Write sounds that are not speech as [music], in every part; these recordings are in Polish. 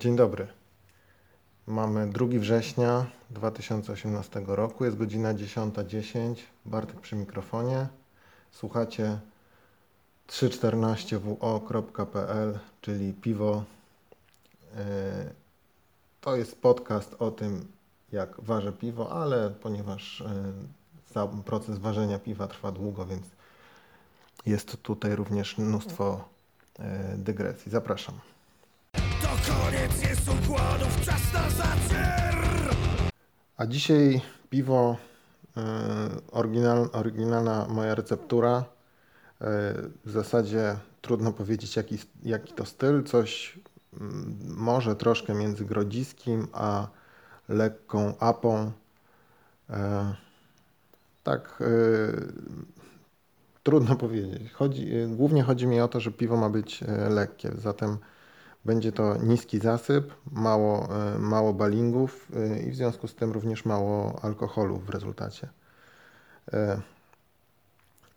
Dzień dobry. Mamy 2 września 2018 roku. Jest godzina 10.10. Bartek przy mikrofonie. Słuchacie 314wo.pl, czyli piwo. Yy, To jest podcast o tym, jak ważę piwo, ale ponieważ yy, sam proces ważenia piwa trwa długo, więc jest tutaj również mnóstwo yy, dygresji. Zapraszam. Koniec jest układów, czas na zacier! A dzisiaj piwo, y, oryginal, oryginalna moja receptura. Y, w zasadzie trudno powiedzieć jaki, jaki to styl, coś mm, może troszkę między grodziskim a lekką apą. Y, tak, trudno powiedzieć. Chodzi, głównie chodzi mi o to, że piwo ma być lekkie, zatem będzie to niski zasyp, mało, y, mało balingów y, i w związku z tym również mało alkoholu w rezultacie. Y,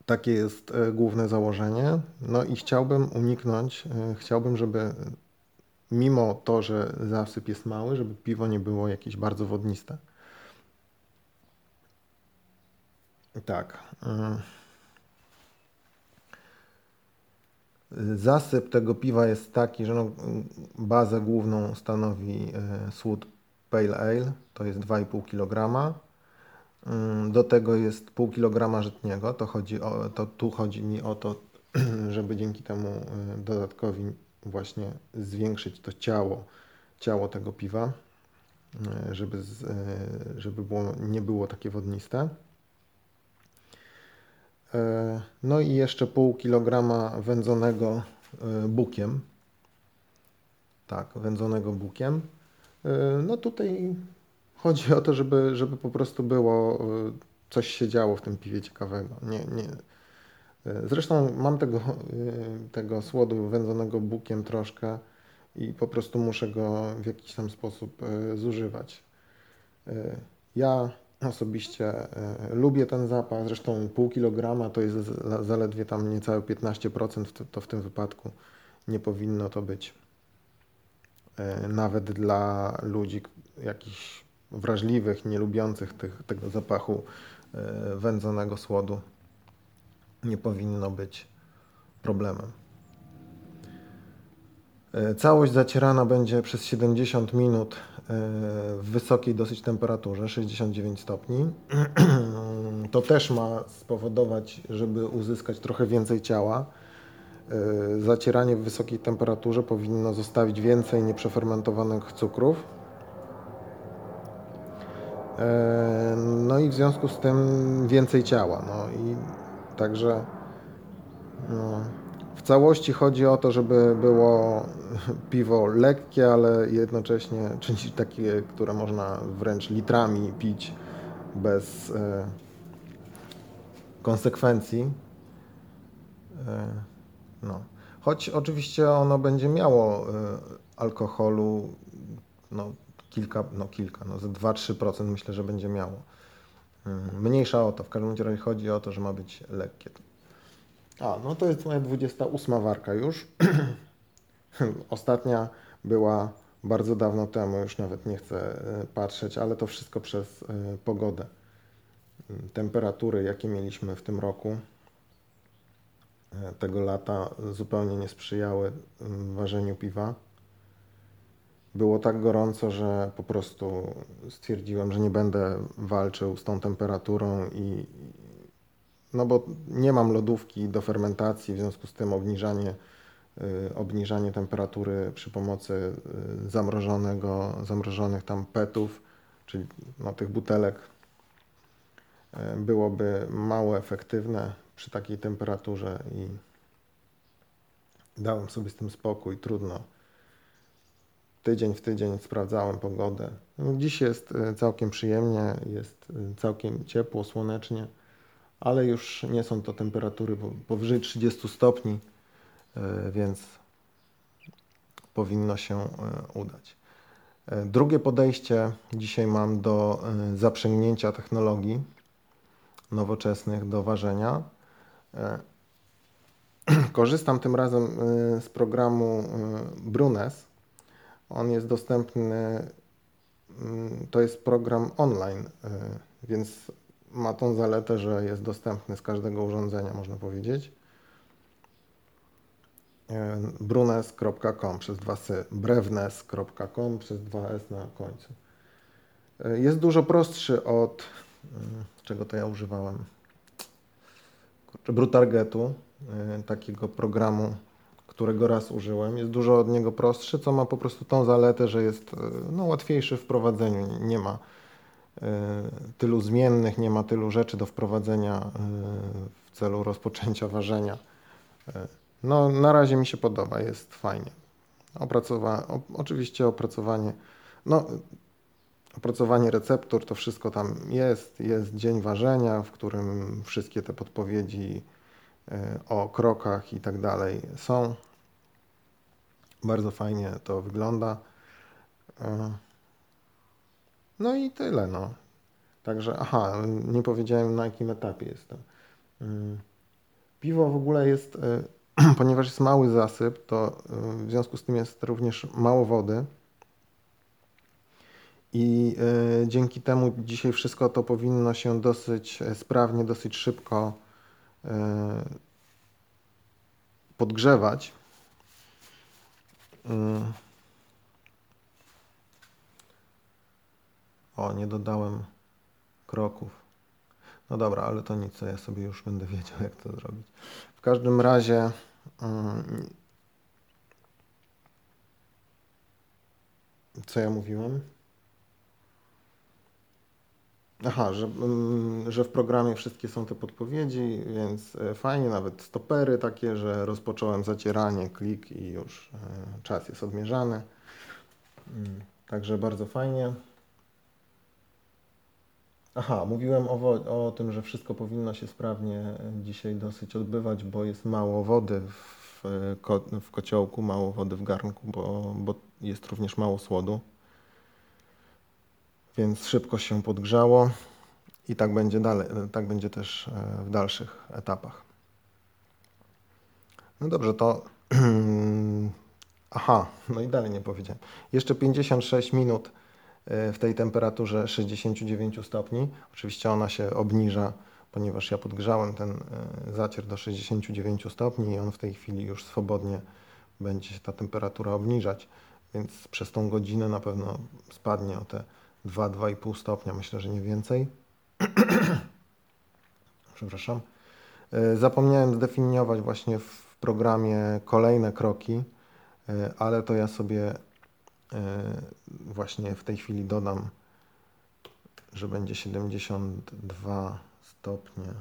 Takie jest główne założenie. No i chciałbym uniknąć, chciałbym, żeby mimo to, że zasyp jest mały, żeby piwo nie było jakieś bardzo wodniste. Tak. y, Zasyp tego piwa jest taki, że no, bazę główną stanowi e, słód Pale Ale, to jest 2,5 kg. Mm, Do tego jest pół kilograma żytniego, to, chodzi o, to tu chodzi mi o to, [clears throat] żeby dzięki temu e, dodatkowi właśnie zwiększyć to ciało, ciało tego piwa, e, żeby, żeby było, nie było takie wodniste. E, No i jeszcze pół kilograma wędzonego e, bukiem. Tak, wędzonego bukiem. E, No tutaj chodzi o to, żeby, żeby po prostu było coś się działo w tym piwie ciekawego. Nie, nie. Zresztą mam tego, tego słodu wędzonego bukiem troszkę i po prostu muszę go w jakiś tam sposób zużywać. Ja osobiście e, lubię ten zapach, zresztą pół kilograma to jest za- zaledwie tam niecałe 15%, w t- to w tym wypadku nie powinno to być. E, Nawet dla ludzi jakichś wrażliwych, nie lubiących tych, tego zapachu e, wędzonego słodu nie powinno być problemem. Całość zacierana będzie przez 70 minut w wysokiej dosyć temperaturze, 69 stopni. [clears throat] To też ma spowodować, żeby uzyskać trochę więcej ciała. E, Zacieranie w wysokiej temperaturze powinno zostawić więcej nieprzefermentowanych cukrów. E, No i w związku z tym więcej ciała. No i także no, w całości chodzi o to, żeby było [laughs] piwo lekkie, ale jednocześnie czyli takie, które można wręcz litrami pić bez e, konsekwencji. E, no. Choć oczywiście ono będzie miało e, alkoholu no, kilka, no kilka, no ze 2-3% myślę, że będzie miało. Mm, Mniejsza o to, w każdym razie chodzi o to, że ma być lekkie. A, no to jest moja 28 warka już. [clears throat] Ostatnia była bardzo dawno temu, już nawet nie chcę e, patrzeć, ale to wszystko przez e, pogodę. Temperatury, jakie mieliśmy w tym roku, e, tego lata, zupełnie nie sprzyjały mm, ważeniu piwa. Było tak gorąco, że po prostu stwierdziłem, że nie będę walczył z tą temperaturą i no bo nie mam lodówki do fermentacji, w związku z tym obniżanie, y, obniżanie temperatury przy pomocy y, zamrożonego, zamrożonych tam petów, czyli no, tych butelek, y, byłoby mało efektywne przy takiej temperaturze i dałem sobie z tym spokój, trudno. Tydzień w tydzień sprawdzałem pogodę. No, Dziś jest całkiem przyjemnie, jest całkiem ciepło, słonecznie ale już nie są to temperatury po- powyżej 30 stopni, e, więc powinno się e, udać. E, Drugie podejście dzisiaj mam do zaprzęgnięcia technologii nowoczesnych do ważenia. [clears throat] Korzystam tym razem z programu Brunes. On jest dostępny, mm, to jest program online, więc ma tą zaletę, że jest dostępny z każdego urządzenia, można powiedzieć. Y, brunes.com przez dwa sy, brewnes.com przez dwa s na końcu. Y, Jest dużo prostszy od, y, czego to ja używałem? Brutargetu, y, takiego programu, którego raz użyłem. Jest dużo od niego prostszy, co ma po prostu tą zaletę, że jest no, łatwiejszy w wprowadzeniu. Nie- ma tylu zmiennych, nie ma tylu rzeczy do wprowadzenia y, w celu rozpoczęcia ważenia. Y, No, na razie mi się podoba, jest fajnie. Opracowa oczywiście opracowanie, no, opracowanie receptur, to wszystko tam jest. Jest dzień ważenia, w którym wszystkie te podpowiedzi o krokach i tak dalej są. Bardzo fajnie to wygląda. No i tyle, no. Także, aha, nie powiedziałem na jakim etapie jestem. Mm. Piwo w ogóle jest, y, [clears throat] ponieważ jest mały zasyp, to y, w związku z tym jest również mało wody. I y, dzięki temu dzisiaj wszystko to powinno się dosyć e, sprawnie, dosyć szybko podgrzewać. O, nie dodałem kroków. No dobra, ale to nic, ja sobie już będę wiedział, jak to zrobić. W każdym razie. mm, Co ja mówiłem? Aha, że, mm, że w programie wszystkie są te podpowiedzi, więc e, fajnie, nawet stopery takie, że rozpocząłem zacieranie, klik i już e, czas jest odmierzany. Mm, Także bardzo fajnie. Aha, mówiłem o, o tym, że wszystko powinno się sprawnie e, dzisiaj dosyć odbywać, bo jest mało wody w, e, ko- w kociołku, mało wody w garnku, bo, bo jest również mało słodu. Więc szybko się podgrzało i tak będzie dalej, tak będzie też e, w dalszych etapach. No dobrze, to [clears throat] aha, no i dalej nie powiedziałem. Jeszcze 56 minut e, w tej temperaturze 69 stopni. Oczywiście ona się obniża, ponieważ ja podgrzałem ten e, zacier do 69 stopni i on w tej chwili już swobodnie będzie się ta temperatura obniżać, więc przez tą godzinę na pewno spadnie o te 2-2,5 stopnia, myślę, że nie więcej. [clears throat] Przepraszam. E, Zapomniałem zdefiniować właśnie w programie kolejne kroki, e, ale to ja sobie właśnie w tej chwili dodam, że będzie 72 stopnie.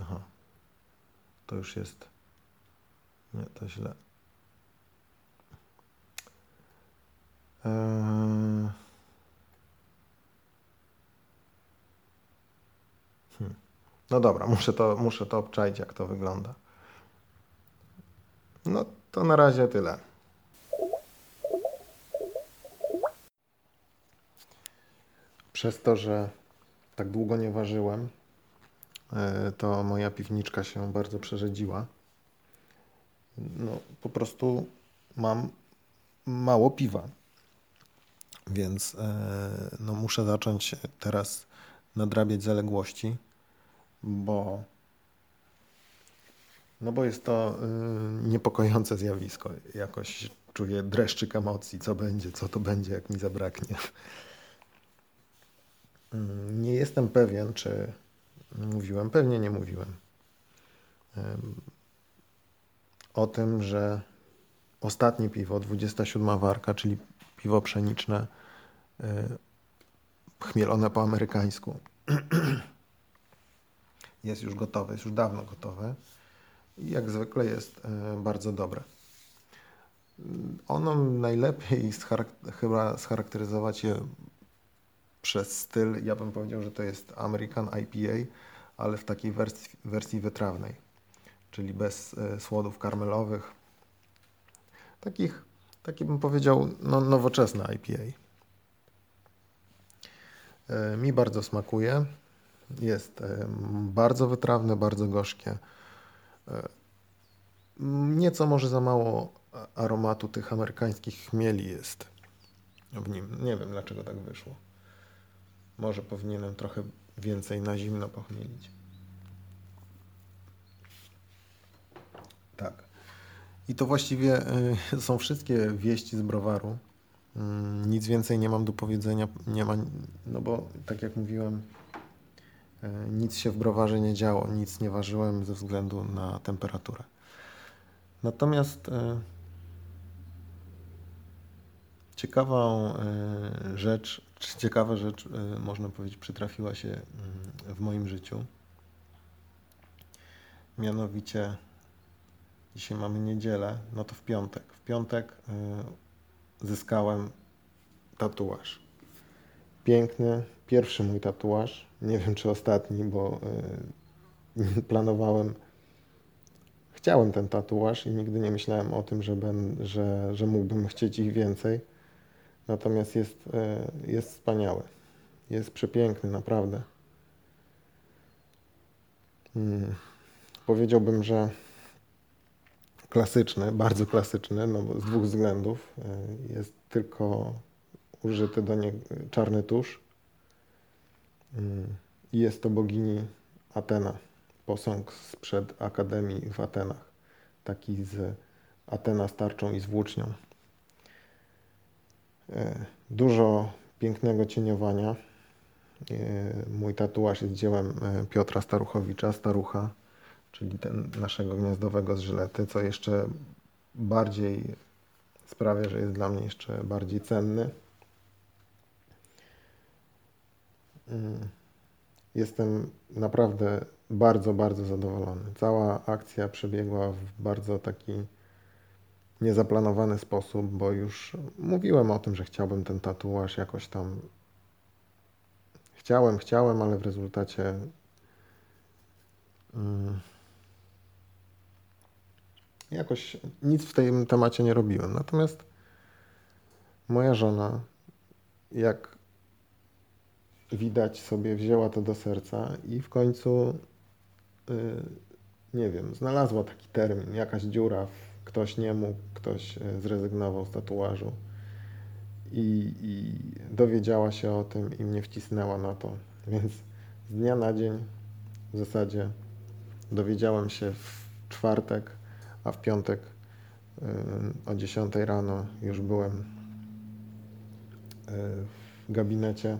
Aha, to już jest. Nie, to źle. No dobra, muszę to, muszę to obczaić, jak to wygląda. No to na razie tyle. Przez to, że tak długo nie ważyłem, e, to moja piwniczka się bardzo przerzedziła. No, po prostu mam mało piwa. Więc e, no, muszę zacząć teraz nadrabiać zaległości, bo no bo jest to y, niepokojące zjawisko. Jakoś czuję dreszczyk emocji, co będzie, co to będzie, jak mi zabraknie. Mm, Nie jestem pewien, czy mówiłem, pewnie nie mówiłem. O tym, że ostatnie piwo, 27 warka, czyli piwo pszeniczne, y, chmielone po amerykańsku, [clears throat] jest już gotowe, jest już dawno gotowe i jak zwykle jest y, bardzo dobre. Ono najlepiej chyba scharakteryzować je przez styl, ja bym powiedział, że to jest American IPA, ale w takiej wersji, wersji wytrawnej, czyli bez y, słodów karmelowych. Takich, taki bym powiedział, no, IPA. Y, Mi bardzo smakuje. Jest e, bardzo wytrawne, bardzo gorzkie. E, Nieco może za mało aromatu tych amerykańskich chmieli jest w nim. Nie wiem dlaczego tak wyszło. Może powinienem trochę więcej na zimno pochmielić. Tak. I to właściwie y, są wszystkie wieści z browaru. Mm, Nic więcej nie mam do powiedzenia. Nie ma, no bo tak jak mówiłem, nic się w browarze nie działo, nic nie ważyłem ze względu na temperaturę. Natomiast y, ciekawą y, rzecz, czy ciekawa rzecz, można powiedzieć, przytrafiła się y, w moim życiu. Mianowicie Dzisiaj mamy niedzielę, no to w piątek. W piątek zyskałem tatuaż. Piękny, pierwszy mój tatuaż. Nie wiem czy ostatni, bo y, [laughs] planowałem, chciałem ten tatuaż i nigdy nie myślałem o tym, że, ben, że, że mógłbym chcieć ich więcej. Natomiast jest, y, jest wspaniały. Jest przepiękny, naprawdę. Mm. Powiedziałbym, że klasyczny, bardzo klasyczny, no z dwóch względów. Y, Jest tylko użyty do niego czarny tusz. Y, I jest to bogini Atena, posąg sprzed Akademii w Atenach. Taki z Atena z tarczą i z włócznią. Y, Dużo pięknego cieniowania. Y, Mój tatuaż jest dziełem y, Piotra Staruchowicza, Starucha czyli ten naszego gniazdowego z żylety, co jeszcze bardziej sprawia, że jest dla mnie jeszcze bardziej cenny. Mm. Jestem naprawdę bardzo, bardzo zadowolony. Cała akcja przebiegła w bardzo taki niezaplanowany sposób, bo już mówiłem o tym, że chciałbym ten tatuaż jakoś tam. Chciałem, chciałem, ale w rezultacie. Mm, jakoś nic w tym temacie nie robiłem. Natomiast moja żona, jak widać sobie, wzięła to do serca i w końcu, y, nie wiem, znalazła taki termin, jakaś dziura, ktoś nie mógł, ktoś y, zrezygnował z tatuażu i, i dowiedziała się o tym i mnie wcisnęła na to. Więc z dnia na dzień w zasadzie dowiedziałem się w czwartek, a w piątek y, o 10 rano już byłem y, w gabinecie.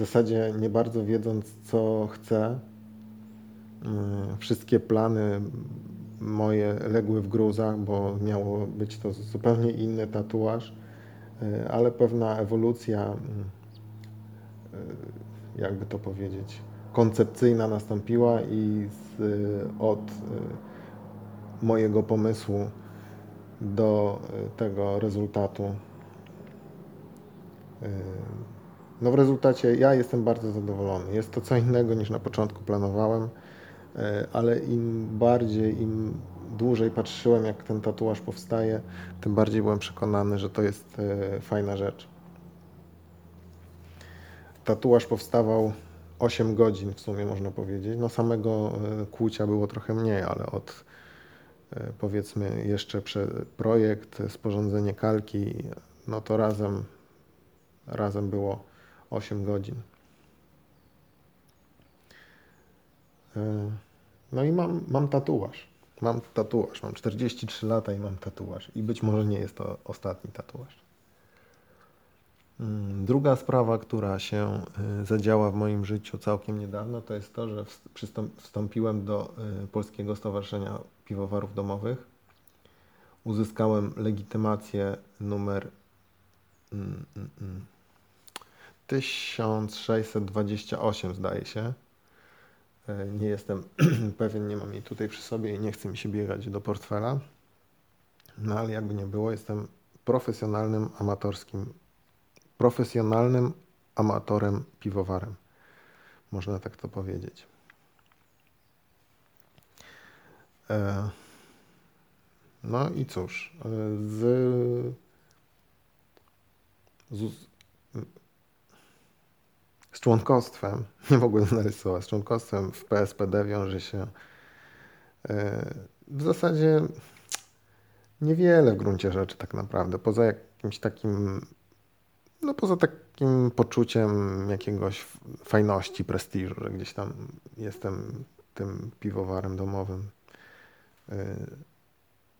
Zasadzie nie bardzo wiedząc, co chcę. Y, Wszystkie plany moje legły w gruzach, bo miało być to zupełnie inny tatuaż, y, ale pewna ewolucja, y, y, jakby to powiedzieć, koncepcyjna nastąpiła i z, y, od mojego pomysłu do tego rezultatu. No w rezultacie ja jestem bardzo zadowolony. Jest to co innego niż na początku planowałem, y, ale im bardziej, im dłużej patrzyłem, jak ten tatuaż powstaje, tym bardziej byłem przekonany, że to jest y, fajna rzecz. Tatuaż powstawał 8 godzin w sumie można powiedzieć. No samego y, kłucia było trochę mniej, ale od powiedzmy jeszcze projekt, sporządzenie kalki, no to razem, razem było 8 godzin. Y, No i mam, mam tatuaż. Mam tatuaż. Mam 43 lata i mam tatuaż. I być może nie jest to ostatni tatuaż. Mm, Druga sprawa, która się y, zadziała w moim życiu całkiem niedawno, to jest to, że wstąpiłem do y, Polskiego Stowarzyszenia Piwowarów Domowych. Uzyskałem legitymację numer mm, mm, 1628, zdaje się. Y, Nie jestem [clears throat] pewien, nie mam jej tutaj przy sobie i nie chce mi się biegać do portfela. No ale jakby nie było, jestem profesjonalnym amatorskim profesjonalnym amatorem piwowarem. Można tak to powiedzieć. E, No i cóż, e, z, z, z członkostwem, [laughs] nie mogłem słowa, z członkostwem w PSPD wiąże się e, w zasadzie niewiele w gruncie rzeczy tak naprawdę, poza jakimś takim, no poza takim poczuciem jakiegoś fajności, prestiżu, że gdzieś tam jestem tym piwowarem domowym e,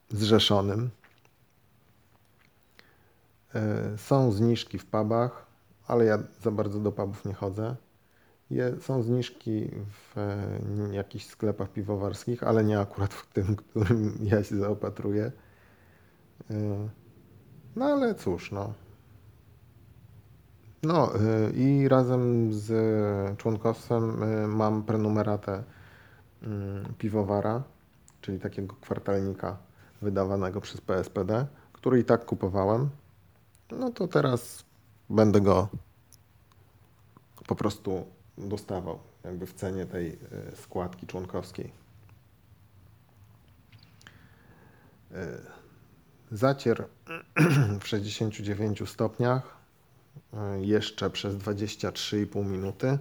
zrzeszonym. E, Są zniżki w pubach, ale ja za bardzo do pubów nie chodzę. Je, są zniżki w e, jakichś sklepach piwowarskich, ale nie akurat w tym, którym ja się zaopatruję. E, No ale cóż, no. No e, i razem z członkostwem e, mam prenumeratę mm, piwowara, czyli takiego kwartalnika wydawanego przez PSPD, który i tak kupowałem. No to teraz będę go po prostu dostawał, jakby w cenie tej e, składki członkowskiej. E, Zacier [clears throat] w 69 stopniach, e, jeszcze przez 23,5 minuty.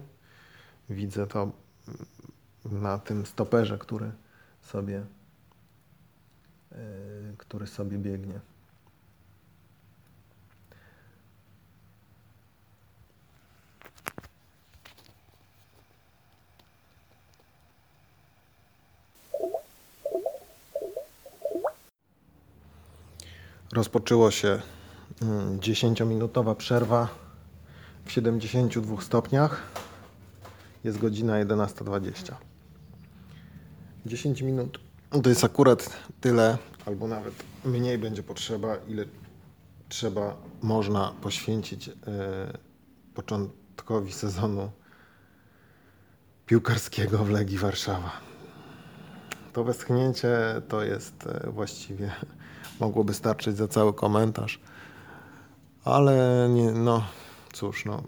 Widzę to mm, na tym stoperze, który sobie, który sobie biegnie. Rozpoczęło się mm, 10-minutowa przerwa w 72 stopniach. Jest godzina 11.20. 10 minut to jest akurat tyle, albo nawet mniej będzie potrzeba, ile trzeba, można poświęcić e, początkowi sezonu piłkarskiego w Legii Warszawa. To westchnięcie to jest e, właściwie mogłoby starczyć za cały komentarz. Ale nie, no cóż, no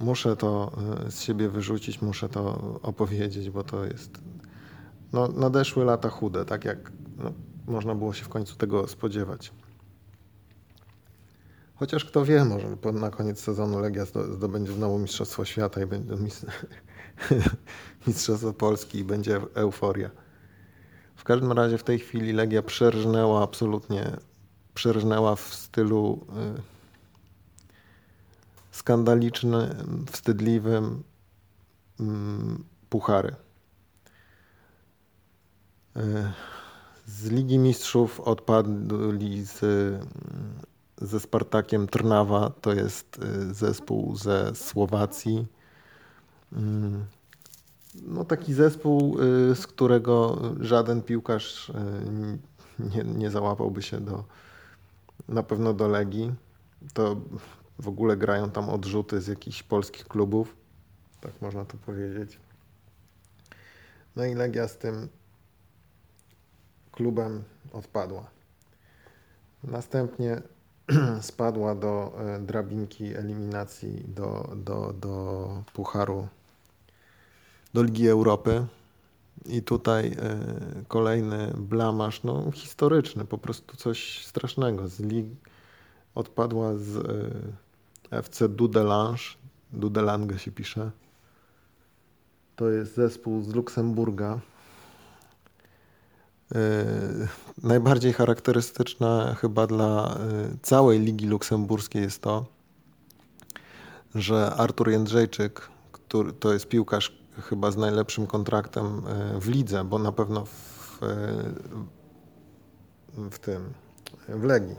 muszę to e, z siebie wyrzucić, muszę to opowiedzieć, bo to jest no, nadeszły lata chude, tak jak no, można było się w końcu tego spodziewać. Chociaż kto wie, może na koniec sezonu Legia zdo- zdobędzie znowu Mistrzostwo Świata i będzie mis- [laughs] Mistrzostwo Polski i będzie euforia. W każdym razie w tej chwili Legia przerżnęła absolutnie, przerżnęła w stylu y, skandalicznym, wstydliwym mm, puchary. Y, Z Ligi Mistrzów odpadli z, ze Spartakiem Trnawa, to jest y, zespół ze Słowacji. No taki zespół, y, z którego żaden piłkarz y, nie, nie załapałby się do, na pewno do Legii. To w ogóle grają tam odrzuty z jakichś polskich klubów, tak można to powiedzieć. No i Legia z tym klubem odpadła. Następnie [clears throat] spadła do e, drabinki eliminacji do, do, do Pucharu do Ligi Europy. I tutaj e, kolejny blamasz, no historyczny, po prostu coś strasznego. Z lig odpadła z e, FC Dudelange, Dudelange się pisze. To jest zespół z Luksemburga. E, najbardziej charakterystyczne chyba dla całej Ligi Luksemburskiej jest to, że Artur Jędrzejczyk, który to jest piłkarz chyba z najlepszym kontraktem e, w lidze, bo na pewno w, e, w tym, w Legii.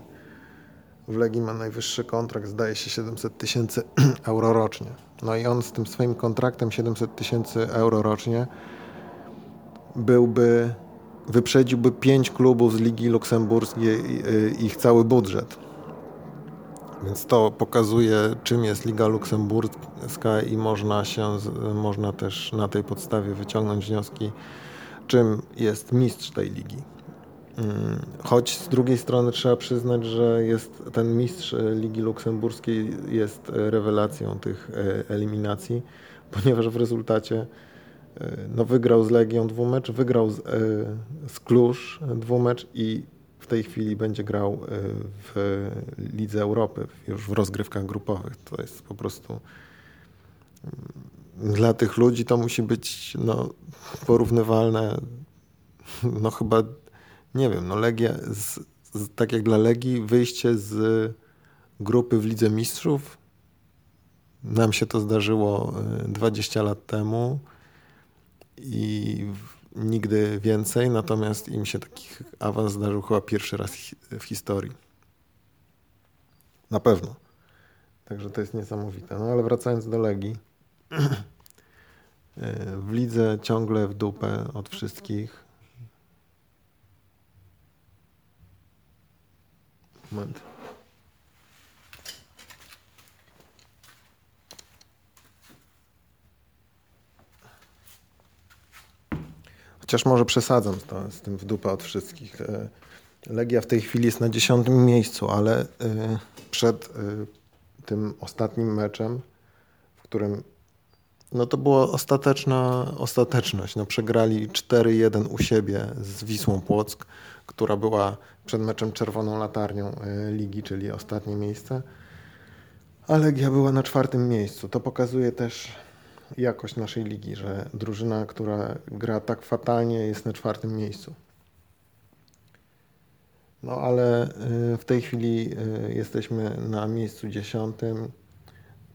W Legii ma najwyższy kontrakt, zdaje się 700 tysięcy [clears throat] euro rocznie. No i on z tym swoim kontraktem 700 tysięcy euro rocznie byłby, wyprzedziłby pięć klubów z Ligi Luksemburskiej, ich cały budżet. Więc to pokazuje, czym jest Liga Luksemburska i można się, można też na tej podstawie wyciągnąć wnioski, czym jest mistrz tej ligi. Mm, Choć z drugiej strony trzeba przyznać, że jest ten mistrz e, Ligi Luksemburskiej jest e, rewelacją tych e, eliminacji, [laughs] ponieważ w rezultacie no, wygrał z Legią dwumecz, wygrał z, z Kluż dwumecz i tej chwili będzie grał e, w Lidze Europy, już w rozgrywkach grupowych. To jest po prostu mm, dla tych ludzi to musi być no, porównywalne, [laughs] no chyba, nie wiem, no Legia, z, z, tak jak dla Legii, wyjście z grupy w Lidze Mistrzów, nam się to zdarzyło y, 20 lat temu i nigdy więcej, natomiast im się taki awans zdarzył chyba pierwszy raz w historii. Na pewno. Także to jest niesamowite. No ale wracając do Legii. [clears throat] E, W lidze ciągle w dupę od wszystkich. Moment. Chociaż może przesadzam to, z tym w dupę od wszystkich. E, Legia w tej chwili jest na dziesiątym miejscu, ale e, przed e, tym ostatnim meczem, w którym no to była ostateczna ostateczność. No przegrali 4-1 u siebie z Wisłą Płock, która była przed meczem czerwoną latarnią ligi, czyli ostatnie miejsce. A Legia była na czwartym miejscu. To pokazuje też jakość naszej ligi, że drużyna, która gra tak fatalnie, jest na czwartym miejscu. No ale y, w tej chwili y, jesteśmy na miejscu dziesiątym.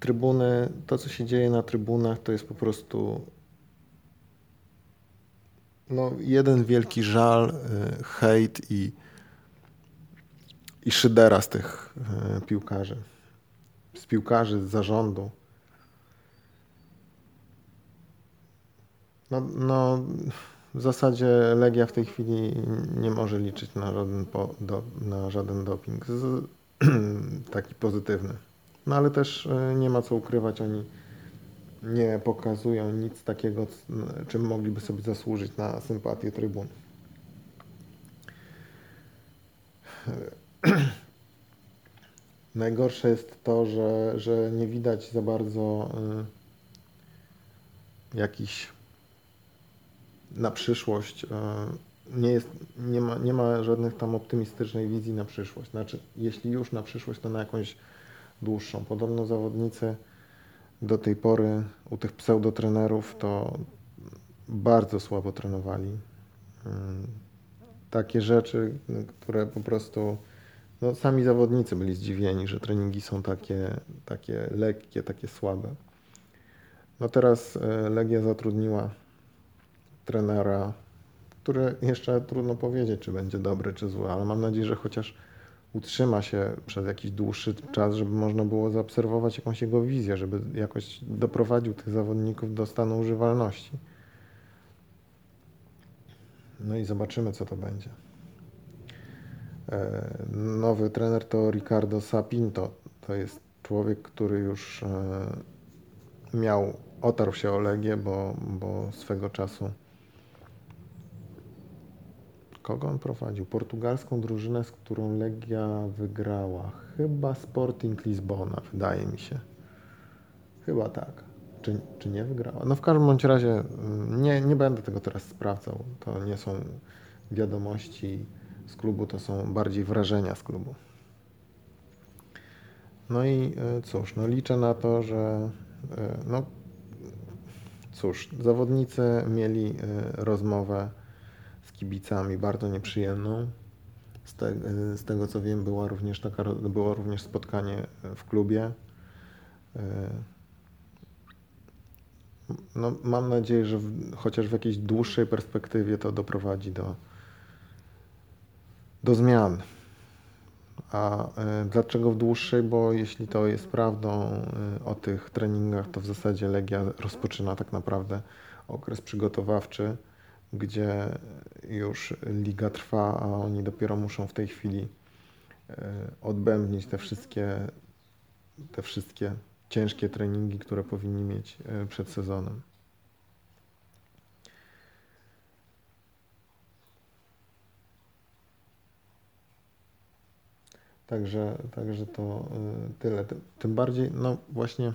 Trybuny, to co się dzieje na trybunach, to jest po prostu no, jeden wielki żal, y, hejt i, i szydera z tych piłkarzy. Z piłkarzy, z zarządu. No, no, w zasadzie Legia w tej chwili nie może liczyć na żaden, po, do, na żaden doping z, [clears throat] taki pozytywny. No ale też e, nie ma co ukrywać, oni nie pokazują nic takiego, czym mogliby sobie zasłużyć na sympatię trybun. [clears throat] Najgorsze jest to, że, że nie widać za bardzo y, jakichś na przyszłość. e, Nie, jest, nie, ma, nie ma żadnych tam optymistycznej wizji na przyszłość. Znaczy, jeśli już na przyszłość, to na jakąś dłuższą. Podobno zawodnicy do tej pory u tych pseudotrenerów to bardzo słabo trenowali. Mm, Takie rzeczy, które po prostu no, sami zawodnicy byli zdziwieni, że treningi są takie, takie lekkie, takie słabe. No teraz e, Legia zatrudniła trenera, który jeszcze trudno powiedzieć, czy będzie dobry, czy zły, ale mam nadzieję, że chociaż utrzyma się przez jakiś dłuższy czas, żeby można było zaobserwować jakąś jego wizję, żeby jakoś doprowadził tych zawodników do stanu używalności. No i zobaczymy, co to będzie. E, Nowy trener to Ricardo Sapinto. To jest człowiek, który już e, miał, otarł się o Legię, bo, bo swego czasu Kogo on prowadził? Portugalską drużynę, z którą Legia wygrała. Chyba Sporting Lizbona, wydaje mi się. Chyba tak. Czy, czy nie wygrała? No w każdym bądź razie mm, nie, nie będę tego teraz sprawdzał. To nie są wiadomości z klubu, to są bardziej wrażenia z klubu. No i e, cóż, no liczę na to, że e, no cóż, zawodnicy mieli e, rozmowę kibicami bardzo nieprzyjemną. Z, te, z tego co wiem, była również taka, było również spotkanie w klubie. E, No, mam nadzieję, że w, chociaż w jakiejś dłuższej perspektywie to doprowadzi do, do zmian. A e, dlaczego w dłuższej? Bo jeśli to jest prawdą e, o tych treningach, to w zasadzie Legia rozpoczyna tak naprawdę okres przygotowawczy, gdzie już liga trwa, a oni dopiero muszą w tej chwili e, odbębnić te wszystkie, te wszystkie ciężkie treningi, które powinni mieć e, przed sezonem. Także, także to y, tyle. Ty- Tym bardziej, no właśnie,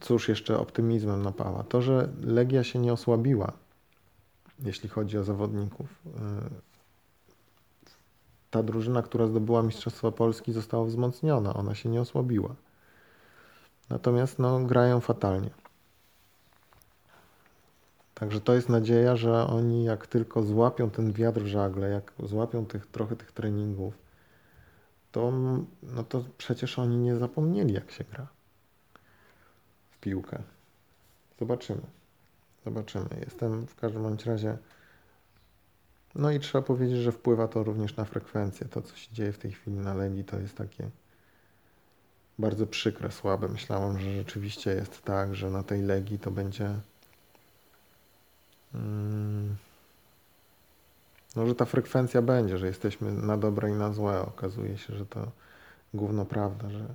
cóż jeszcze optymizmem napawa? To, że Legia się nie osłabiła, jeśli chodzi o zawodników. Y, Ta drużyna, która zdobyła Mistrzostwo Polski, została wzmocniona, ona się nie osłabiła. Natomiast no, grają fatalnie. Także to jest nadzieja, że oni jak tylko złapią ten wiatr w żagle, jak złapią tych, trochę tych treningów, to, no to przecież oni nie zapomnieli, jak się gra piłkę. Zobaczymy. Zobaczymy. Jestem w każdym bądź razie. No i trzeba powiedzieć, że wpływa to również na frekwencję. To, co się dzieje w tej chwili na Legii, to jest takie bardzo przykre, słabe. Myślałem, że rzeczywiście jest tak, że na tej Legii to będzie. Mm, no, że ta frekwencja będzie, że jesteśmy na dobre i na złe. Okazuje się, że to główno prawda, że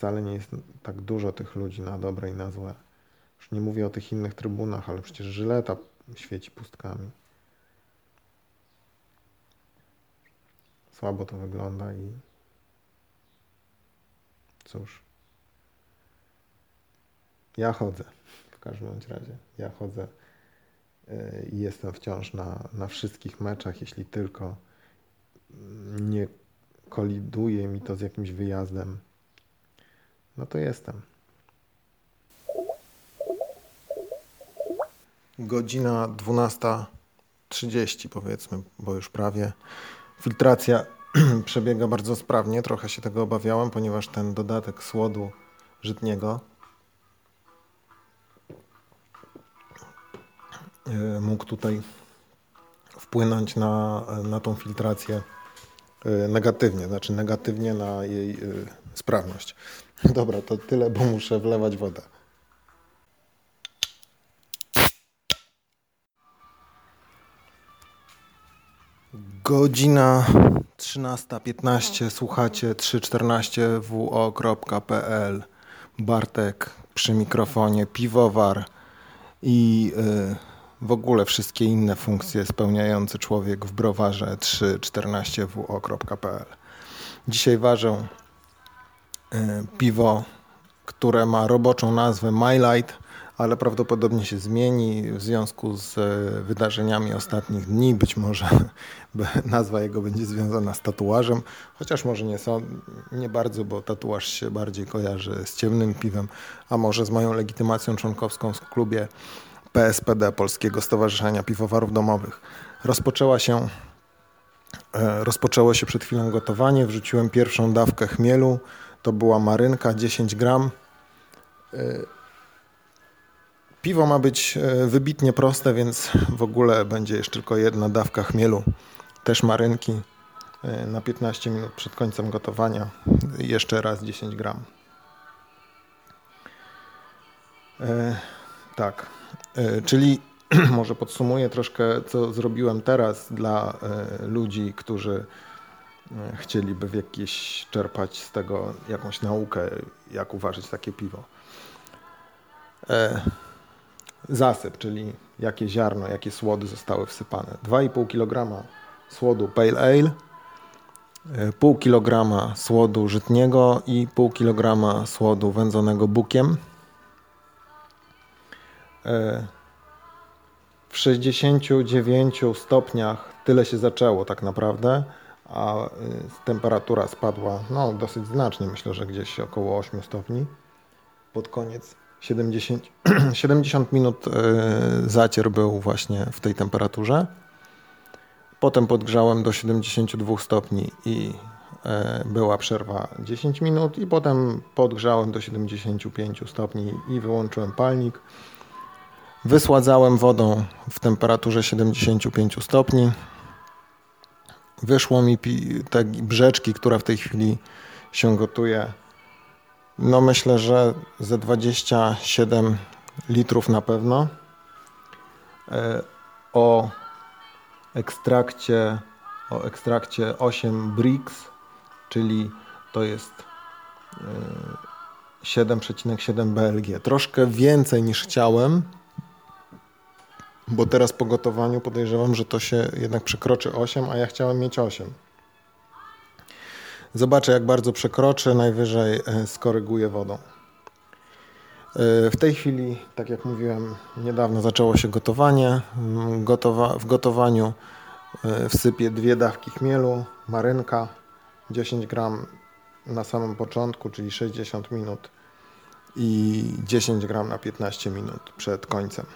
wcale nie jest tak dużo tych ludzi na dobre i na złe. Już nie mówię o tych innych trybunach, ale przecież Żyleta świeci pustkami. Słabo to wygląda i cóż. Ja chodzę w każdym razie. Ja chodzę yy, i jestem wciąż na, na wszystkich meczach, jeśli tylko nie koliduje mi to z jakimś wyjazdem, no to jestem. Godzina 12.30 powiedzmy, bo już prawie. Filtracja [clears throat] przebiega bardzo sprawnie. Trochę się tego obawiałem, ponieważ ten dodatek słodu żytniego yy, mógł tutaj wpłynąć na, na tą filtrację yy, negatywnie, znaczy negatywnie na jej yy, sprawność. [laughs] Dobra, to tyle, bo muszę wlewać wodę. Godzina 13.15. Słuchacie 314wo.pl. Bartek przy mikrofonie, piwowar i y, w ogóle wszystkie inne funkcje spełniające człowiek w browarze 314wo.pl. Dzisiaj ważę piwo, które ma roboczą nazwę My Light ale prawdopodobnie się zmieni w związku z e, wydarzeniami ostatnich dni. Być może [laughs] nazwa jego będzie związana z tatuażem, chociaż może nie, są, nie bardzo, bo tatuaż się bardziej kojarzy z ciemnym piwem, a może z moją legitymacją członkowską w klubie PSPD, Polskiego Stowarzyszenia Piwowarów Domowych. Rozpoczęła się, e, rozpoczęło się przed chwilą gotowanie. Wrzuciłem pierwszą dawkę chmielu. To była marynka 10 gram. E, Piwo ma być e, wybitnie proste, więc w ogóle będzie jeszcze tylko jedna dawka chmielu, też marynki e, na 15 minut przed końcem gotowania. Jeszcze raz 10 gram. Tak, czyli [clears throat] może podsumuję troszkę, co zrobiłem teraz dla ludzi, którzy chcieliby w jakieś czerpać z tego jakąś naukę, jak uważać takie piwo. Zasyp, czyli jakie ziarno, jakie słody zostały wsypane. 2,5 kg słodu Pale Ale, pół kg słodu żytniego i pół kg słodu wędzonego bukiem. W 69 stopniach tyle się zaczęło tak naprawdę, a temperatura spadła no, dosyć znacznie, myślę, że gdzieś około 8 stopni pod koniec 70, 70 [clears throat] minut e, zacier był właśnie w tej temperaturze. Potem podgrzałem do 72 stopni i e, była przerwa 10 minut i potem podgrzałem do 75 stopni i wyłączyłem palnik. Wysładzałem wodą w temperaturze 75 stopni. Wyszło mi te brzeczki, która w tej chwili się gotuje no myślę, że ze 27 litrów na pewno. E, o ekstrakcie, o ekstrakcie 8 brix, czyli to jest 7,7 e, BLG. Troszkę więcej niż chciałem, bo teraz po gotowaniu podejrzewam, że to się jednak przekroczy 8, a ja chciałem mieć 8. Zobaczę, jak bardzo przekroczę, najwyżej e, skoryguję wodą. E, w tej chwili, tak jak mówiłem, niedawno zaczęło się gotowanie. Mm, gotowa w gotowaniu e, wsypię dwie dawki chmielu, marynka, 10 gram na samym początku, czyli 60 minut i 10 gram na 15 minut przed końcem.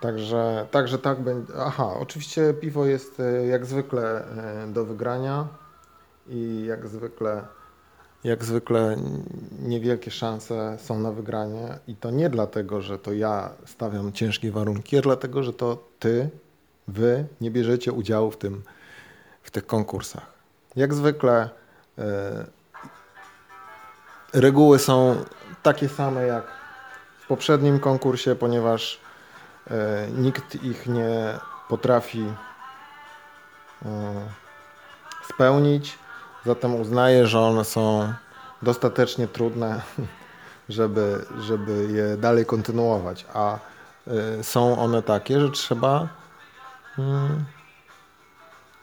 Także, także tak będzie. Aha, oczywiście piwo jest e, jak zwykle e, do wygrania i jak zwykle, jak zwykle niewielkie szanse są na wygranie. I to nie dlatego, że to ja stawiam ciężkie warunki, a dlatego, że to ty, wy nie bierzecie udziału w, tym, w tych konkursach. Jak zwykle e, reguły są takie same jak w poprzednim konkursie, ponieważ e, nikt ich nie potrafi e, spełnić. Zatem uznaję, że one są dostatecznie trudne, [laughs] żeby, żeby je dalej kontynuować. A e, są one takie, że trzeba mm,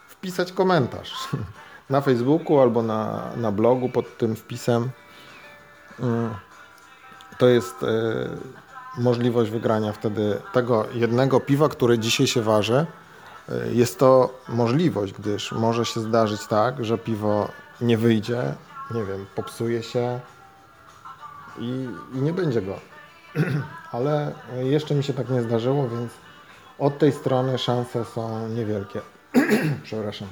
wpisać komentarz [laughs] na Facebooku albo na, na blogu pod tym wpisem. To jest e, możliwość wygrania wtedy tego jednego piwa, które dzisiaj się waży. E, Jest to możliwość, gdyż może się zdarzyć tak, że piwo nie wyjdzie, nie wiem, popsuje się i, i nie będzie go. [clears throat] Ale jeszcze mi się tak nie zdarzyło, więc od tej strony szanse są niewielkie. [clears throat] Przepraszam.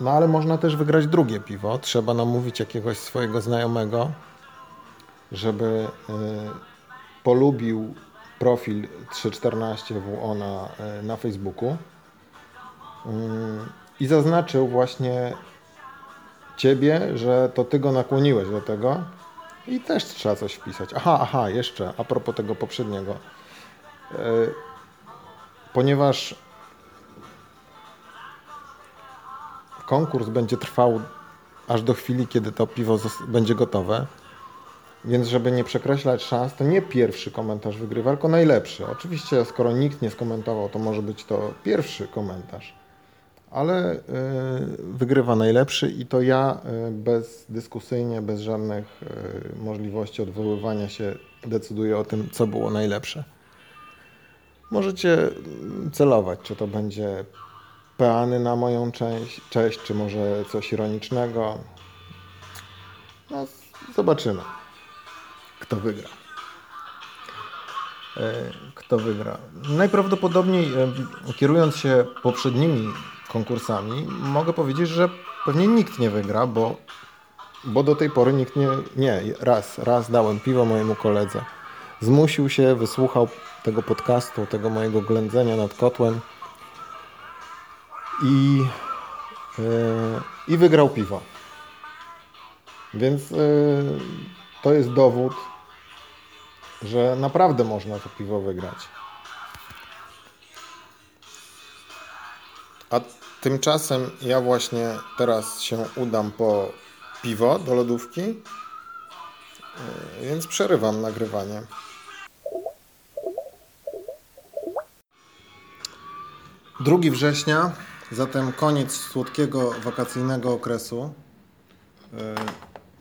No ale można też wygrać drugie piwo. Trzeba namówić jakiegoś swojego znajomego, żeby y, polubił profil 314 WO na, y, na Facebooku y, i zaznaczył właśnie ciebie, że to ty go nakłoniłeś do tego i też trzeba coś wpisać. Aha, aha, jeszcze a propos tego poprzedniego. Ponieważ konkurs będzie trwał aż do chwili, kiedy to piwo będzie gotowe. Więc żeby nie przekreślać szans, to nie pierwszy komentarz wygrywa, tylko najlepszy. Oczywiście, skoro nikt nie skomentował, to może być to pierwszy komentarz. Ale y, wygrywa najlepszy i to ja y, bezdyskusyjnie, bez żadnych y, możliwości odwoływania się decyduję o tym, co było najlepsze. Możecie mm, celować, czy to będzie peany na moją część, cześć, czy może coś ironicznego. No, zobaczymy, kto wygra. E, Kto wygra? Najprawdopodobniej, e, kierując się poprzednimi konkursami, mogę powiedzieć, że pewnie nikt nie wygra, bo, bo do tej pory nikt nie. Nie, raz, raz dałem piwo mojemu koledze. Zmusił się, wysłuchał tego podcastu, tego mojego ględzenia nad kotłem i, e, i wygrał piwo. Więc e, to jest dowód, że naprawdę można to piwo wygrać. A tymczasem ja właśnie teraz się udam po piwo do lodówki, e, więc przerywam nagrywanie. Drugi września, zatem koniec słodkiego wakacyjnego okresu. E,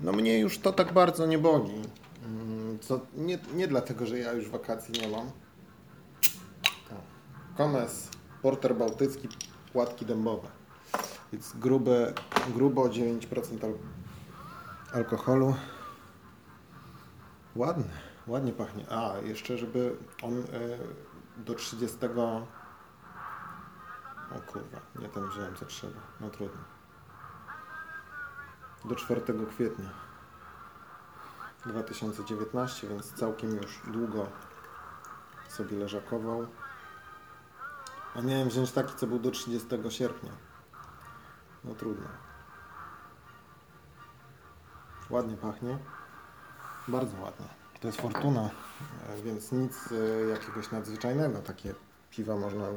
No mnie już to tak bardzo nie boli. Mm, Co, nie, nie dlatego, że ja już wakacji nie mam. Komes, porter bałtycki, płatki dębowe. Jest grube, grubo 9% al alkoholu. Ładny, ładnie pachnie. A, jeszcze żeby on y, do 30... O kurwa, nie tam wziąłem co trzeba. No trudno. Do 4 kwietnia 2019, więc całkiem już długo sobie leżakował. A miałem wziąć taki, co był do 30 sierpnia. No trudno. Ładnie pachnie. Bardzo ładnie. To jest Fortuna, e, więc nic e, jakiegoś nadzwyczajnego. Takie piwa można e,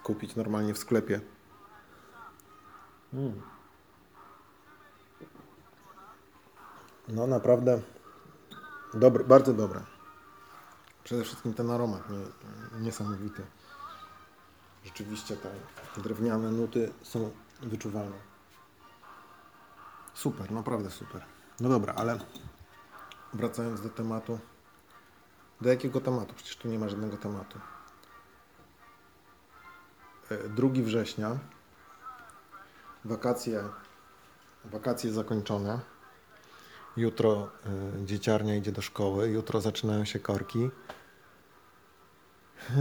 skupić normalnie w sklepie. Mm. No naprawdę dobre, bardzo dobre. Przede wszystkim ten aromat nie, niesamowity. Rzeczywiście te drewniane nuty są wyczuwalne. Super, naprawdę super. No dobra, ale wracając do tematu. Do jakiego tematu? Przecież tu nie ma żadnego tematu. E, 2 września. Wakacje, wakacje zakończone. Jutro y, dzieciarnia idzie do szkoły, jutro zaczynają się korki.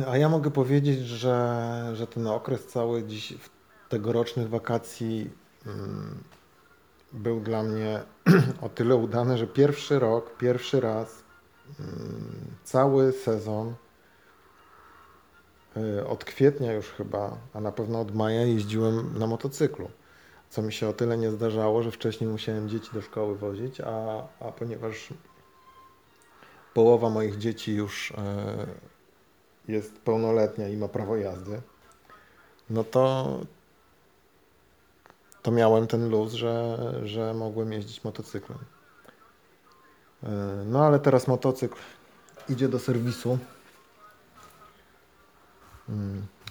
A ja mogę powiedzieć, że, że ten okres cały dziś tegorocznych wakacji mm, był dla mnie [clears throat] o tyle udany, że pierwszy rok, pierwszy raz mm, cały sezon od kwietnia już chyba, a na pewno od maja jeździłem na motocyklu. Co mi się o tyle nie zdarzało, że wcześniej musiałem dzieci do szkoły wozić, a, a ponieważ połowa moich dzieci już e, jest pełnoletnia i ma prawo jazdy, no to, to miałem ten luz, że, że mogłem jeździć motocyklem. E, No ale teraz motocykl idzie do serwisu.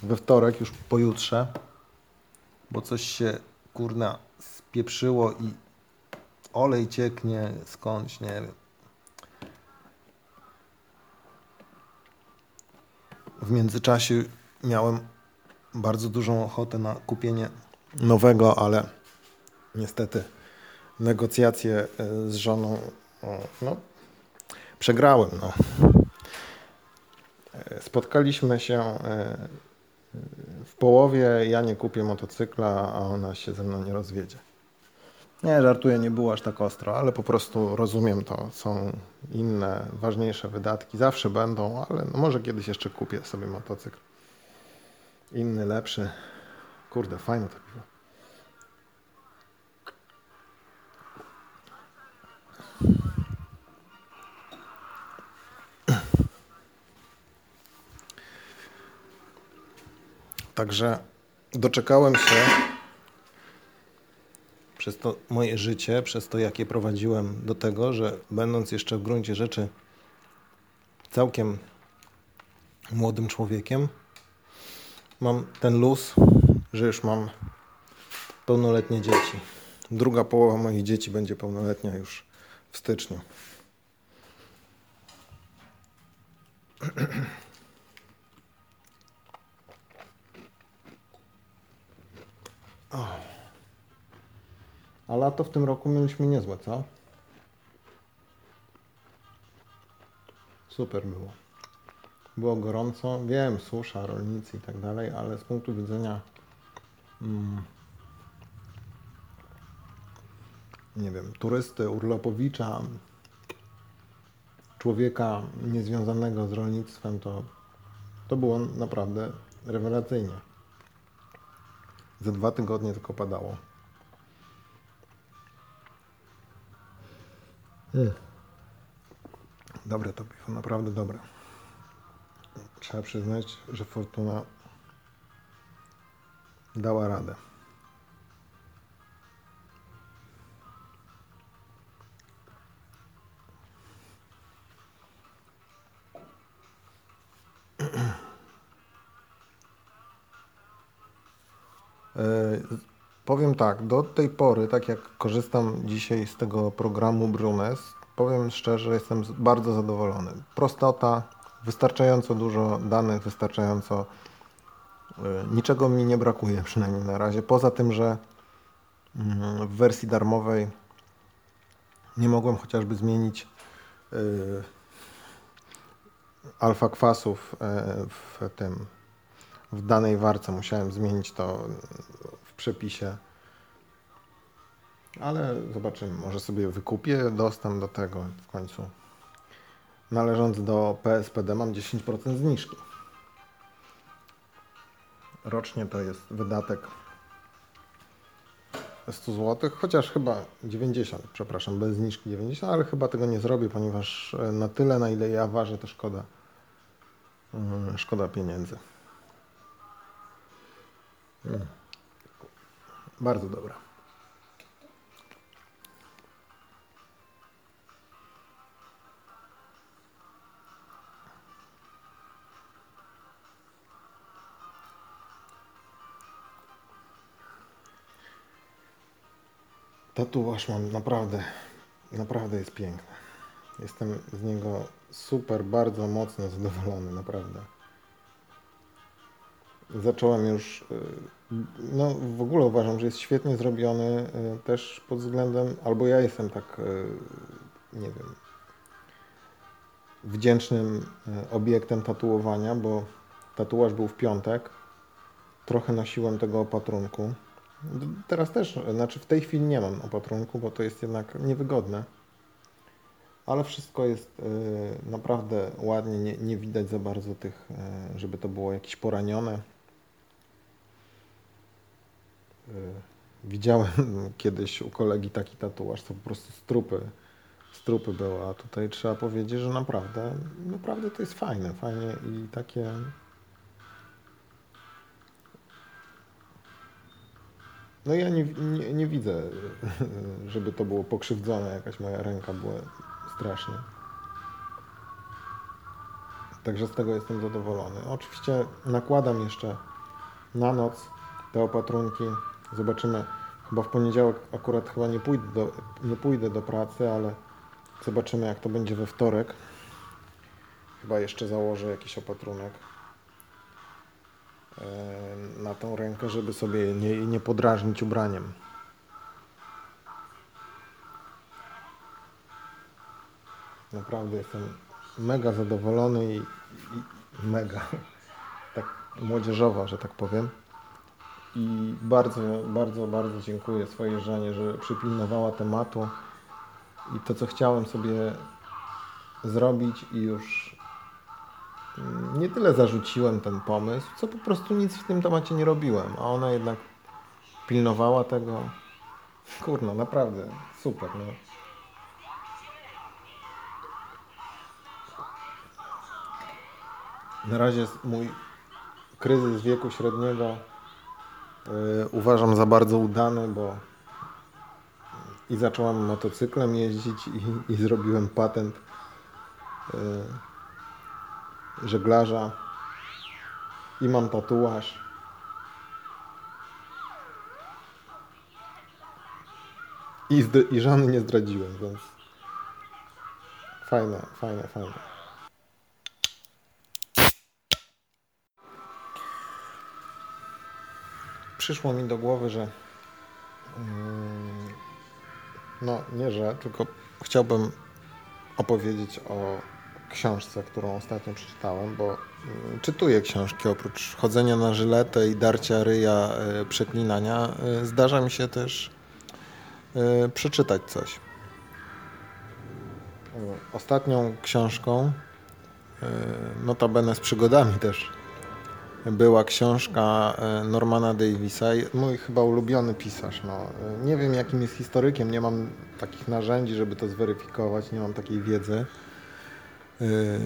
We wtorek, już pojutrze, bo coś się kurna spieprzyło i olej cieknie skądś, nie wiem. W międzyczasie miałem bardzo dużą ochotę na kupienie nowego, ale niestety negocjacje e, z żoną no, przegrałem. No. Spotkaliśmy się e, w połowie ja nie kupię motocykla, a ona się ze mną nie rozwiedzie. Nie, żartuję, nie było aż tak ostro, ale po prostu rozumiem to. Są inne, ważniejsze wydatki. Zawsze będą, ale no może kiedyś jeszcze kupię sobie motocykl. Inny, lepszy. Kurde, fajne to piwo. Także doczekałem się przez to moje życie, przez to jakie prowadziłem do tego, że będąc jeszcze w gruncie rzeczy całkiem młodym człowiekiem, mam ten luz, że już mam pełnoletnie dzieci. Druga połowa moich dzieci będzie pełnoletnia już w styczniu. [clears throat] A lato w tym roku mieliśmy niezłe, co? Super było. Było gorąco, wiem, susza, rolnicy i tak dalej, ale z punktu widzenia mm, nie wiem, turysty, urlopowicza, człowieka niezwiązanego z rolnictwem, to, to było naprawdę rewelacyjnie. Za dwa tygodnie tylko padało. Dobre to piwo, naprawdę dobre. Trzeba przyznać, że Fortuna dała radę. Powiem tak, do tej pory, tak jak korzystam dzisiaj z tego programu Brunes, powiem szczerze, jestem bardzo zadowolony. Prostota, wystarczająco dużo danych, wystarczająco. y, Niczego mi nie brakuje, [laughs] przynajmniej na razie. Poza tym, że mm, w wersji darmowej nie mogłem chociażby zmienić y, alfa kwasów y, w tym w danej warce. Musiałem zmienić to przepisie. Ale zobaczymy, może sobie wykupię dostęp do tego w końcu. Należąc do PSPD mam 10% zniżki. Rocznie to jest wydatek 100 zł, chociaż chyba 90, przepraszam, bez zniżki 90, ale chyba tego nie zrobię, ponieważ e, na tyle, na ile ja ważę, to szkoda, mm, szkoda pieniędzy. Mm. Bardzo dobra. Tatuaż mam naprawdę, naprawdę jest piękny. Jestem z niego super, bardzo mocno zadowolony, naprawdę. Zacząłem już. y, No, w ogóle uważam, że jest świetnie zrobiony y, też pod względem. Albo ja jestem tak, y, nie wiem, wdzięcznym obiektem tatuowania, bo tatuaż był w piątek. Trochę nosiłem tego opatrunku. Teraz też, znaczy w tej chwili nie mam opatrunku, bo to jest jednak niewygodne. Ale wszystko jest naprawdę ładnie, nie, nie widać za bardzo tych, żeby to było jakieś poranione. Y, Widziałem [laughs] kiedyś u kolegi taki tatuaż, to po prostu strupy, strupy były, a tutaj trzeba powiedzieć, że naprawdę, naprawdę to jest fajne, fajnie i takie No ja nie, nie, nie widzę, [laughs] żeby to było pokrzywdzone, jakaś moja ręka była strasznie. Także z tego jestem zadowolony. Oczywiście nakładam jeszcze na noc te opatrunki. Zobaczymy. Chyba w poniedziałek akurat chyba nie pójdę do, nie pójdę do pracy, ale zobaczymy jak to będzie we wtorek. Chyba jeszcze założę jakiś opatrunek na tą rękę, żeby sobie nie, nie podrażnić ubraniem. Naprawdę jestem mega zadowolony i, i mega [laughs] tak młodzieżowo, że tak powiem. I bardzo, bardzo, bardzo dziękuję swojej żonie, że przypilnowała tematu i to, co chciałem sobie zrobić i już mm, nie tyle zarzuciłem ten pomysł, co po prostu nic w tym temacie nie robiłem, a ona jednak pilnowała tego. Kurno, naprawdę super, no. Na razie mój kryzys wieku średniego uważam za bardzo udany, bo i zacząłem motocyklem jeździć i, i zrobiłem patent yy, żeglarza i mam tatuaż. I, zd- I żony nie zdradziłem, więc fajne, fajne, fajne. Przyszło mi do głowy, że mm, no nie że, tylko chciałbym opowiedzieć o książce, którą ostatnio przeczytałem, bo mm, czytuję książki oprócz chodzenia na żyletę i darcia ryja, y, przeklinania. y, Zdarza mi się też y, przeczytać coś. Ostatnią książką, notabene z przygodami też, była książka y, Normana Davisa, mój chyba ulubiony pisarz. No. Nie wiem jakim jest historykiem, nie mam takich narzędzi, żeby to zweryfikować, nie mam takiej wiedzy. Y,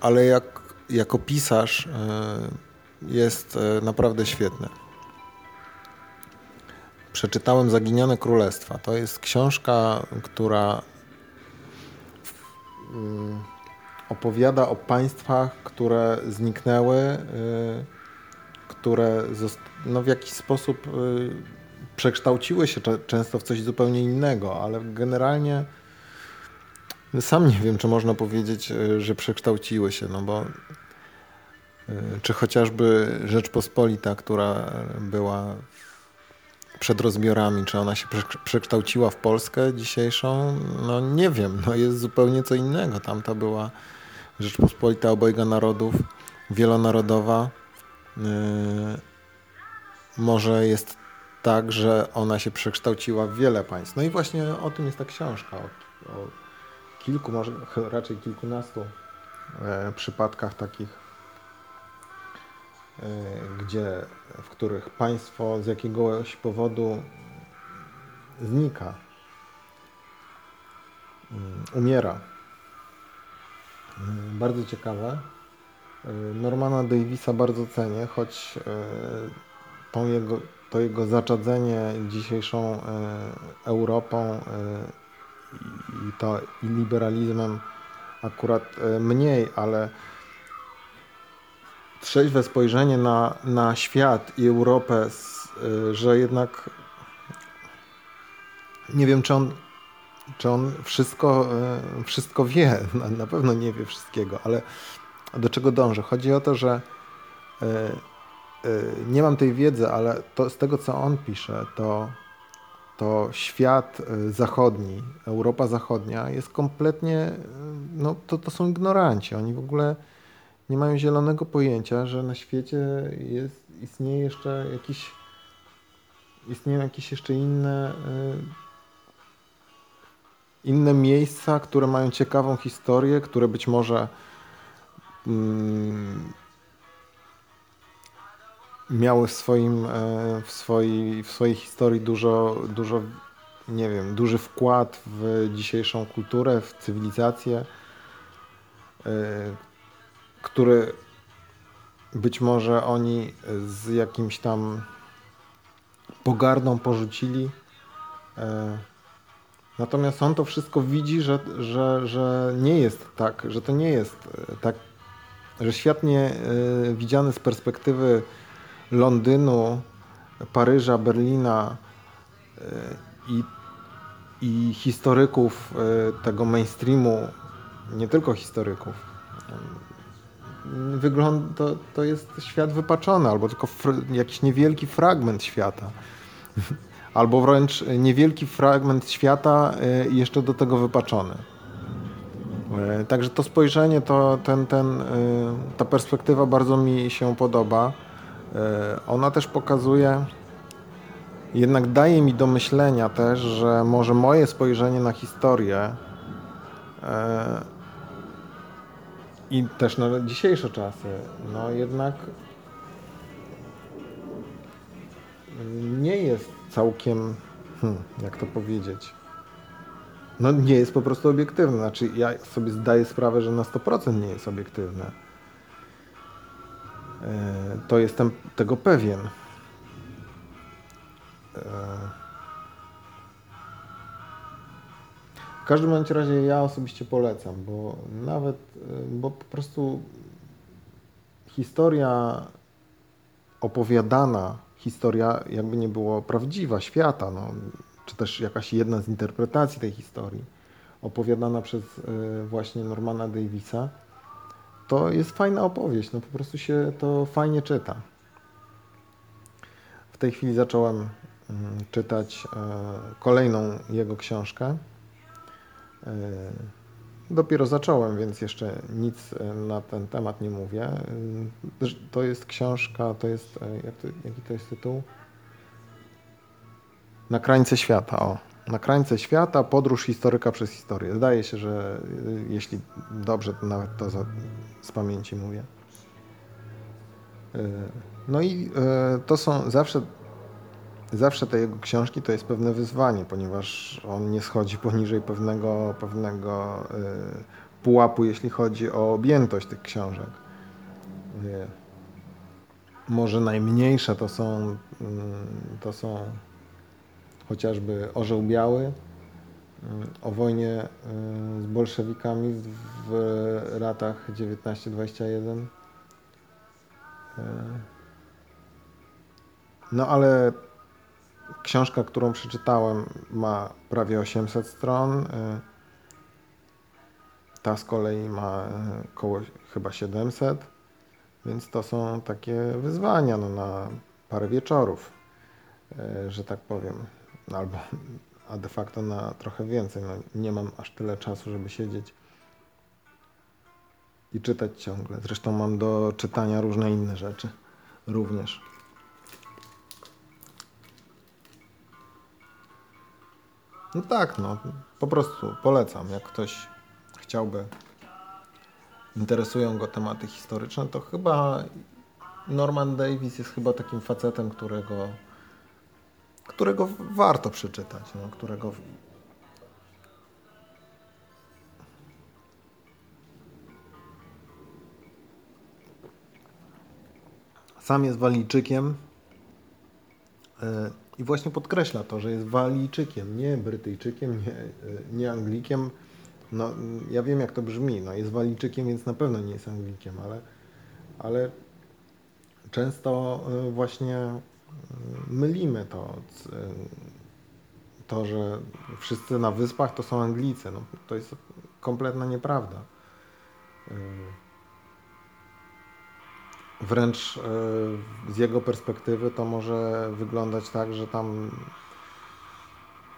Ale jak, jako pisarz y, jest naprawdę świetny. Przeczytałem Zaginione Królestwa. To jest książka, która mm, opowiada o państwach, które zniknęły, y, które no, w jakiś sposób y, przekształciły się często w coś zupełnie innego, ale generalnie sam nie wiem, czy można powiedzieć, y, że przekształciły się, no bo czy chociażby Rzeczpospolita, która była przed rozbiorami, czy ona się przek- przekształciła w Polskę dzisiejszą? No nie wiem, no jest zupełnie co innego. Tamta była Rzeczpospolita obojga narodów, wielonarodowa. Yy, może jest tak, że ona się przekształciła w wiele państw. No i właśnie o tym jest ta książka. O, o kilku, może raczej kilkunastu e, przypadkach takich, e, gdzie, w których państwo z jakiegoś powodu znika, umiera. Mm, Bardzo ciekawe. Y, Normana Davisa bardzo cenię, choć tą jego, to jego zaczadzenie dzisiejszą Europą i, to, i liberalizmem akurat mniej, ale trzeźwe spojrzenie na, na świat i Europę, że jednak nie wiem, czy on czy on wszystko, e, wszystko wie? Na, pewno nie wie wszystkiego, ale do czego dążę? Chodzi o to, że e, y, nie mam tej wiedzy, ale to, z tego co on pisze, to, to świat zachodni, Europa zachodnia jest kompletnie, no to, to są ignoranci. Oni w ogóle nie mają zielonego pojęcia, że na świecie jest, istnieje jeszcze jakiś, istnieją jakieś jeszcze inne, inne miejsca, które mają ciekawą historię, które być może mm, miały w swoim, e, w swojej, w swojej historii dużo, dużo, nie wiem, duży wkład w dzisiejszą kulturę, w cywilizację, e, który być może oni z jakimś tam pogardą porzucili. Natomiast on to wszystko widzi, że, że, że nie jest tak, że to nie jest e, tak, że świat nie e, widziany z perspektywy Londynu, Paryża, Berlina e, i, i historyków e, tego mainstreamu, nie tylko historyków, wygląda, to, to jest świat wypaczony, albo tylko fr- jakiś niewielki fragment świata. [laughs] Albo wręcz niewielki fragment świata e, jeszcze do tego wypaczony. E, Także to spojrzenie, to, ten, ten, e, ta perspektywa bardzo mi się podoba. Ona też pokazuje, jednak daje mi do myślenia też, że może moje spojrzenie na historię i też na dzisiejsze czasy, no jednak nie jest całkiem, hmm, jak to powiedzieć, no nie jest po prostu obiektywne. Znaczy ja sobie zdaję sprawę, że na 100% nie jest obiektywne. E, To jestem tego pewien. E, W każdym bądź razie ja osobiście polecam, bo nawet, e, bo po prostu historia opowiadana, historia jakby nie było prawdziwa, świata, no, czy też jakaś jedna z interpretacji tej historii, opowiadana przez e, właśnie Normana Davisa, to jest fajna opowieść, no po prostu się to fajnie czyta. W tej chwili zacząłem mm, czytać e, kolejną jego książkę. E, Dopiero zacząłem, więc jeszcze nic e, na ten temat nie mówię. E, To jest książka, to jest, e, jak to, jaki to jest tytuł? Na krańce świata, o. Na krańce świata, podróż historyka przez historię. Zdaje się, że y, jeśli dobrze, to nawet to za, z pamięci mówię. No i to są zawsze, zawsze te jego książki to jest pewne wyzwanie, ponieważ on nie schodzi poniżej pewnego, pewnego y, pułapu, jeśli chodzi o objętość tych książek. Y, Może najmniejsze to są, mm, to są chociażby Orzeł Biały y, o wojnie z bolszewikami w- latach 19-21. Y, No ale książka, którą przeczytałem ma prawie 800 stron. y, Ta z kolei ma y, chyba 700, więc to są takie wyzwania no, na parę wieczorów, y, że tak powiem albo a de facto na trochę więcej. No, nie mam aż tyle czasu, żeby siedzieć i czytać ciągle. Zresztą mam do czytania różne inne rzeczy również. No tak, no po prostu polecam. Jak ktoś chciałby, interesują go tematy historyczne, to chyba Norman Davis jest chyba takim facetem, którego którego warto przeczytać, no, którego sam jest Walijczykiem e, i właśnie podkreśla to, że jest Walijczykiem, nie Brytyjczykiem, nie, nie Anglikiem. No, ja wiem jak to brzmi, no, jest Walijczykiem, więc na pewno nie jest Anglikiem, ale, ale często e, właśnie e, mylimy to, e, to, że wszyscy na wyspach to są Anglicy. No, to jest kompletna nieprawda. Wręcz e, z jego perspektywy to może wyglądać tak, że tam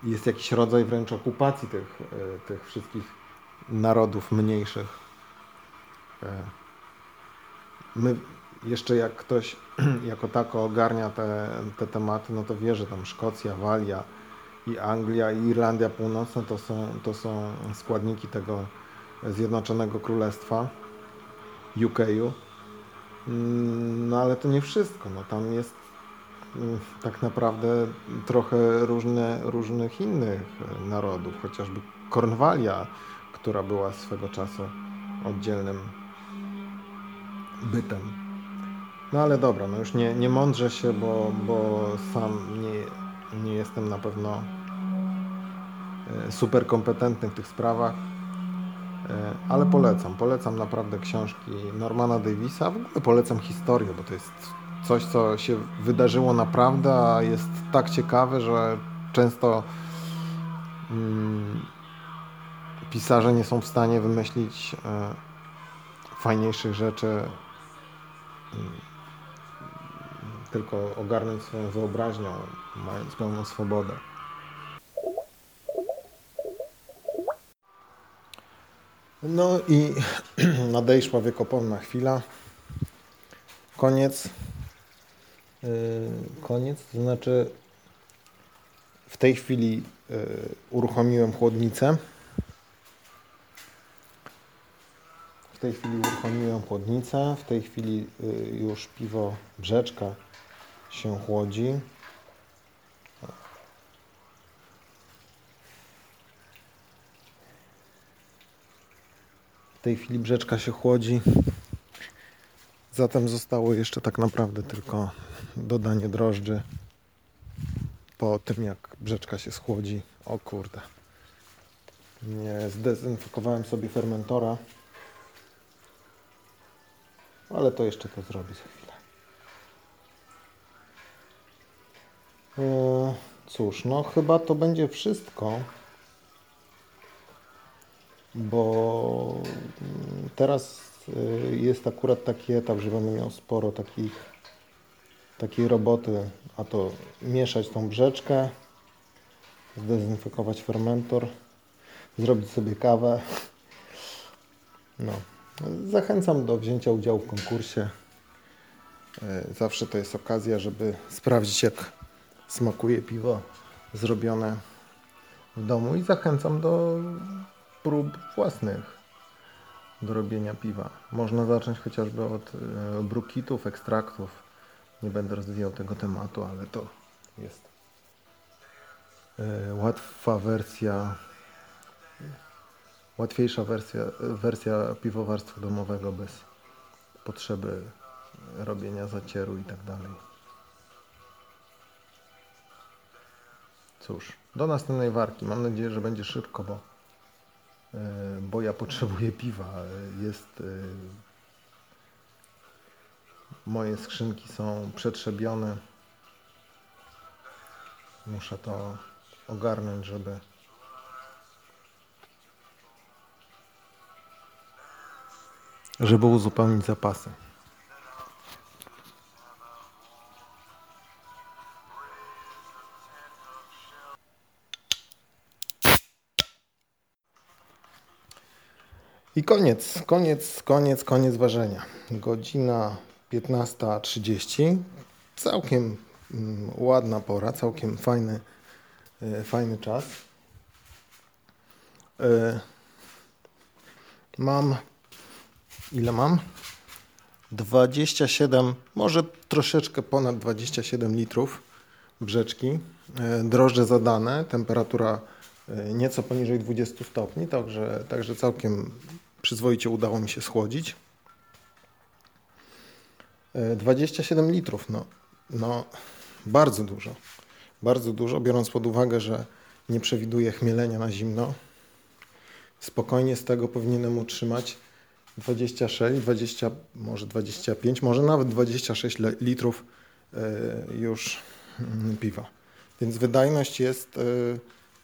jest jakiś rodzaj wręcz okupacji tych, e, tych wszystkich narodów mniejszych. E, My jeszcze jak ktoś [clears throat] jako tako ogarnia te, te tematy, no to wie, że tam Szkocja, Walia i Anglia i Irlandia Północna to są, to są składniki tego Zjednoczonego Królestwa, UK-u. Mm, No ale to nie wszystko. No, tam jest mm, tak naprawdę trochę różne, różnych innych e, narodów, chociażby Kornwalia, która była swego czasu oddzielnym bytem. No ale dobra, no już nie, nie mądrzę się, bo, bo sam nie, nie jestem na pewno e, super kompetentny w tych sprawach. E, Ale polecam, polecam naprawdę książki Normana Davisa. W ogóle polecam historię, bo to jest coś, co się wydarzyło naprawdę, a jest tak ciekawe, że często mm, pisarze nie są w stanie wymyślić e, fajniejszych rzeczy, mm, tylko ogarnąć swoją wyobraźnią, mając pełną swobodę. No i [clears throat] nadejszła wiekopomna chwila. Koniec. Yy, koniec, to znaczy w tej chwili yy, uruchomiłem chłodnicę. W tej chwili uruchomiłem chłodnicę. W tej chwili yy, już piwo brzeczka się chłodzi. W tej chwili brzeczka się chłodzi. Zatem zostało jeszcze tak naprawdę tylko dodanie drożdży po tym jak brzeczka się schłodzi. O kurde. Nie zdezynfekowałem sobie fermentora. Ale to jeszcze to zrobię za chwilę. Eee, cóż, no chyba to będzie wszystko bo mm, teraz y, jest akurat taki etap, że będę miał sporo takich, takiej roboty, a to mieszać tą brzeczkę, zdezynfekować fermentor, zrobić sobie kawę. No. Zachęcam do wzięcia udziału w konkursie. Y, Zawsze to jest okazja, żeby sprawdzić jak smakuje piwo zrobione w domu i zachęcam do prób własnych do robienia piwa. Można zacząć chociażby od e, brukitów, ekstraktów. Nie będę rozwijał tego tematu, ale to jest e, łatwa wersja, łatwiejsza wersja, wersja piwowarstwa domowego bez potrzeby robienia zacieru i tak dalej. Cóż, do następnej warki. Mam nadzieję, że będzie szybko, bo bo ja potrzebuję piwa. Jest. e, Moje skrzynki są przetrzebione. Muszę to ogarnąć, żeby. Żeby uzupełnić zapasy. I koniec, koniec, koniec, koniec ważenia. Godzina 15.30. Całkiem mm, ładna pora, całkiem fajny, e, fajny czas. E, Mam, ile mam? 27, może troszeczkę ponad 27 litrów brzeczki. E, Drożdże zadane, temperatura nieco poniżej 20 stopni, także, także całkiem przyzwoicie udało mi się schłodzić. E, 27 litrów, no, no bardzo dużo. Bardzo dużo, biorąc pod uwagę, że nie przewiduję chmielenia na zimno. Spokojnie z tego powinienem utrzymać 26, 20, może 25, może nawet 26 le- litrów e, już mm, piwa. Więc wydajność jest, e,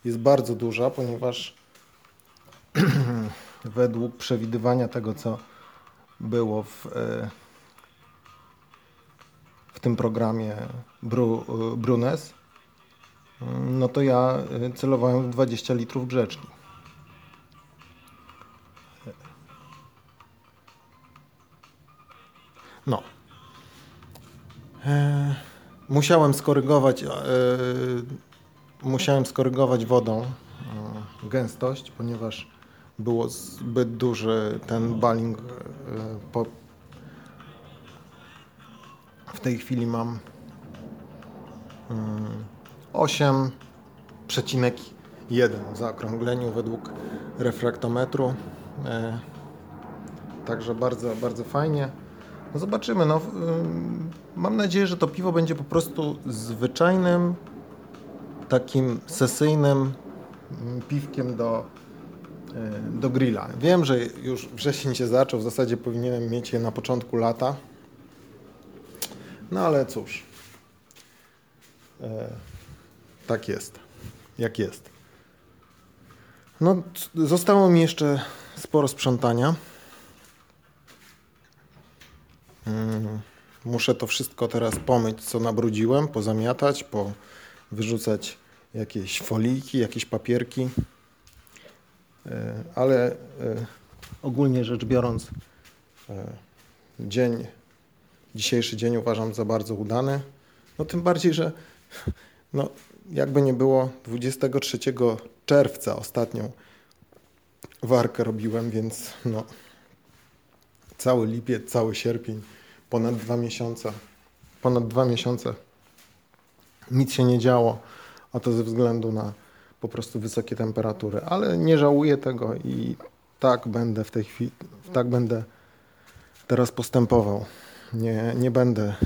jest bardzo duża, ponieważ [clears throat] według przewidywania tego, co było w, e, w tym programie Bru, y, Brunes, no to ja y, celowałem w 20 litrów grzeczki. No. E, musiałem skorygować e, musiałem skorygować wodą e, gęstość, ponieważ było zbyt duży ten baling. e, Po... W tej chwili mam mm, 8,1 w zaokrągleniu według refraktometru. E, Także bardzo, bardzo fajnie. No zobaczymy. No, mam nadzieję, że to piwo będzie po prostu zwyczajnym, takim sesyjnym mm, piwkiem do, do grilla. Wiem, że już wrzesień się zaczął, w zasadzie powinienem mieć je na początku lata. No ale cóż. E, tak jest. Jak jest. No, zostało mi jeszcze sporo sprzątania. Mm, Muszę to wszystko teraz pomyć, co nabrudziłem, pozamiatać, po wyrzucać jakieś foliki, jakieś papierki. E, Ale e, ogólnie rzecz biorąc, e, dzień, dzisiejszy dzień uważam za bardzo udany. No tym bardziej, że no, jakby nie było 23 czerwca ostatnią warkę robiłem, więc no, cały lipiec, cały sierpień, ponad dwa miesiące, ponad dwa miesiące nic się nie działo, a to ze względu na po prostu wysokie temperatury, ale nie żałuję tego i tak będę w tej chwili, tak będę teraz postępował. Nie, nie będę e,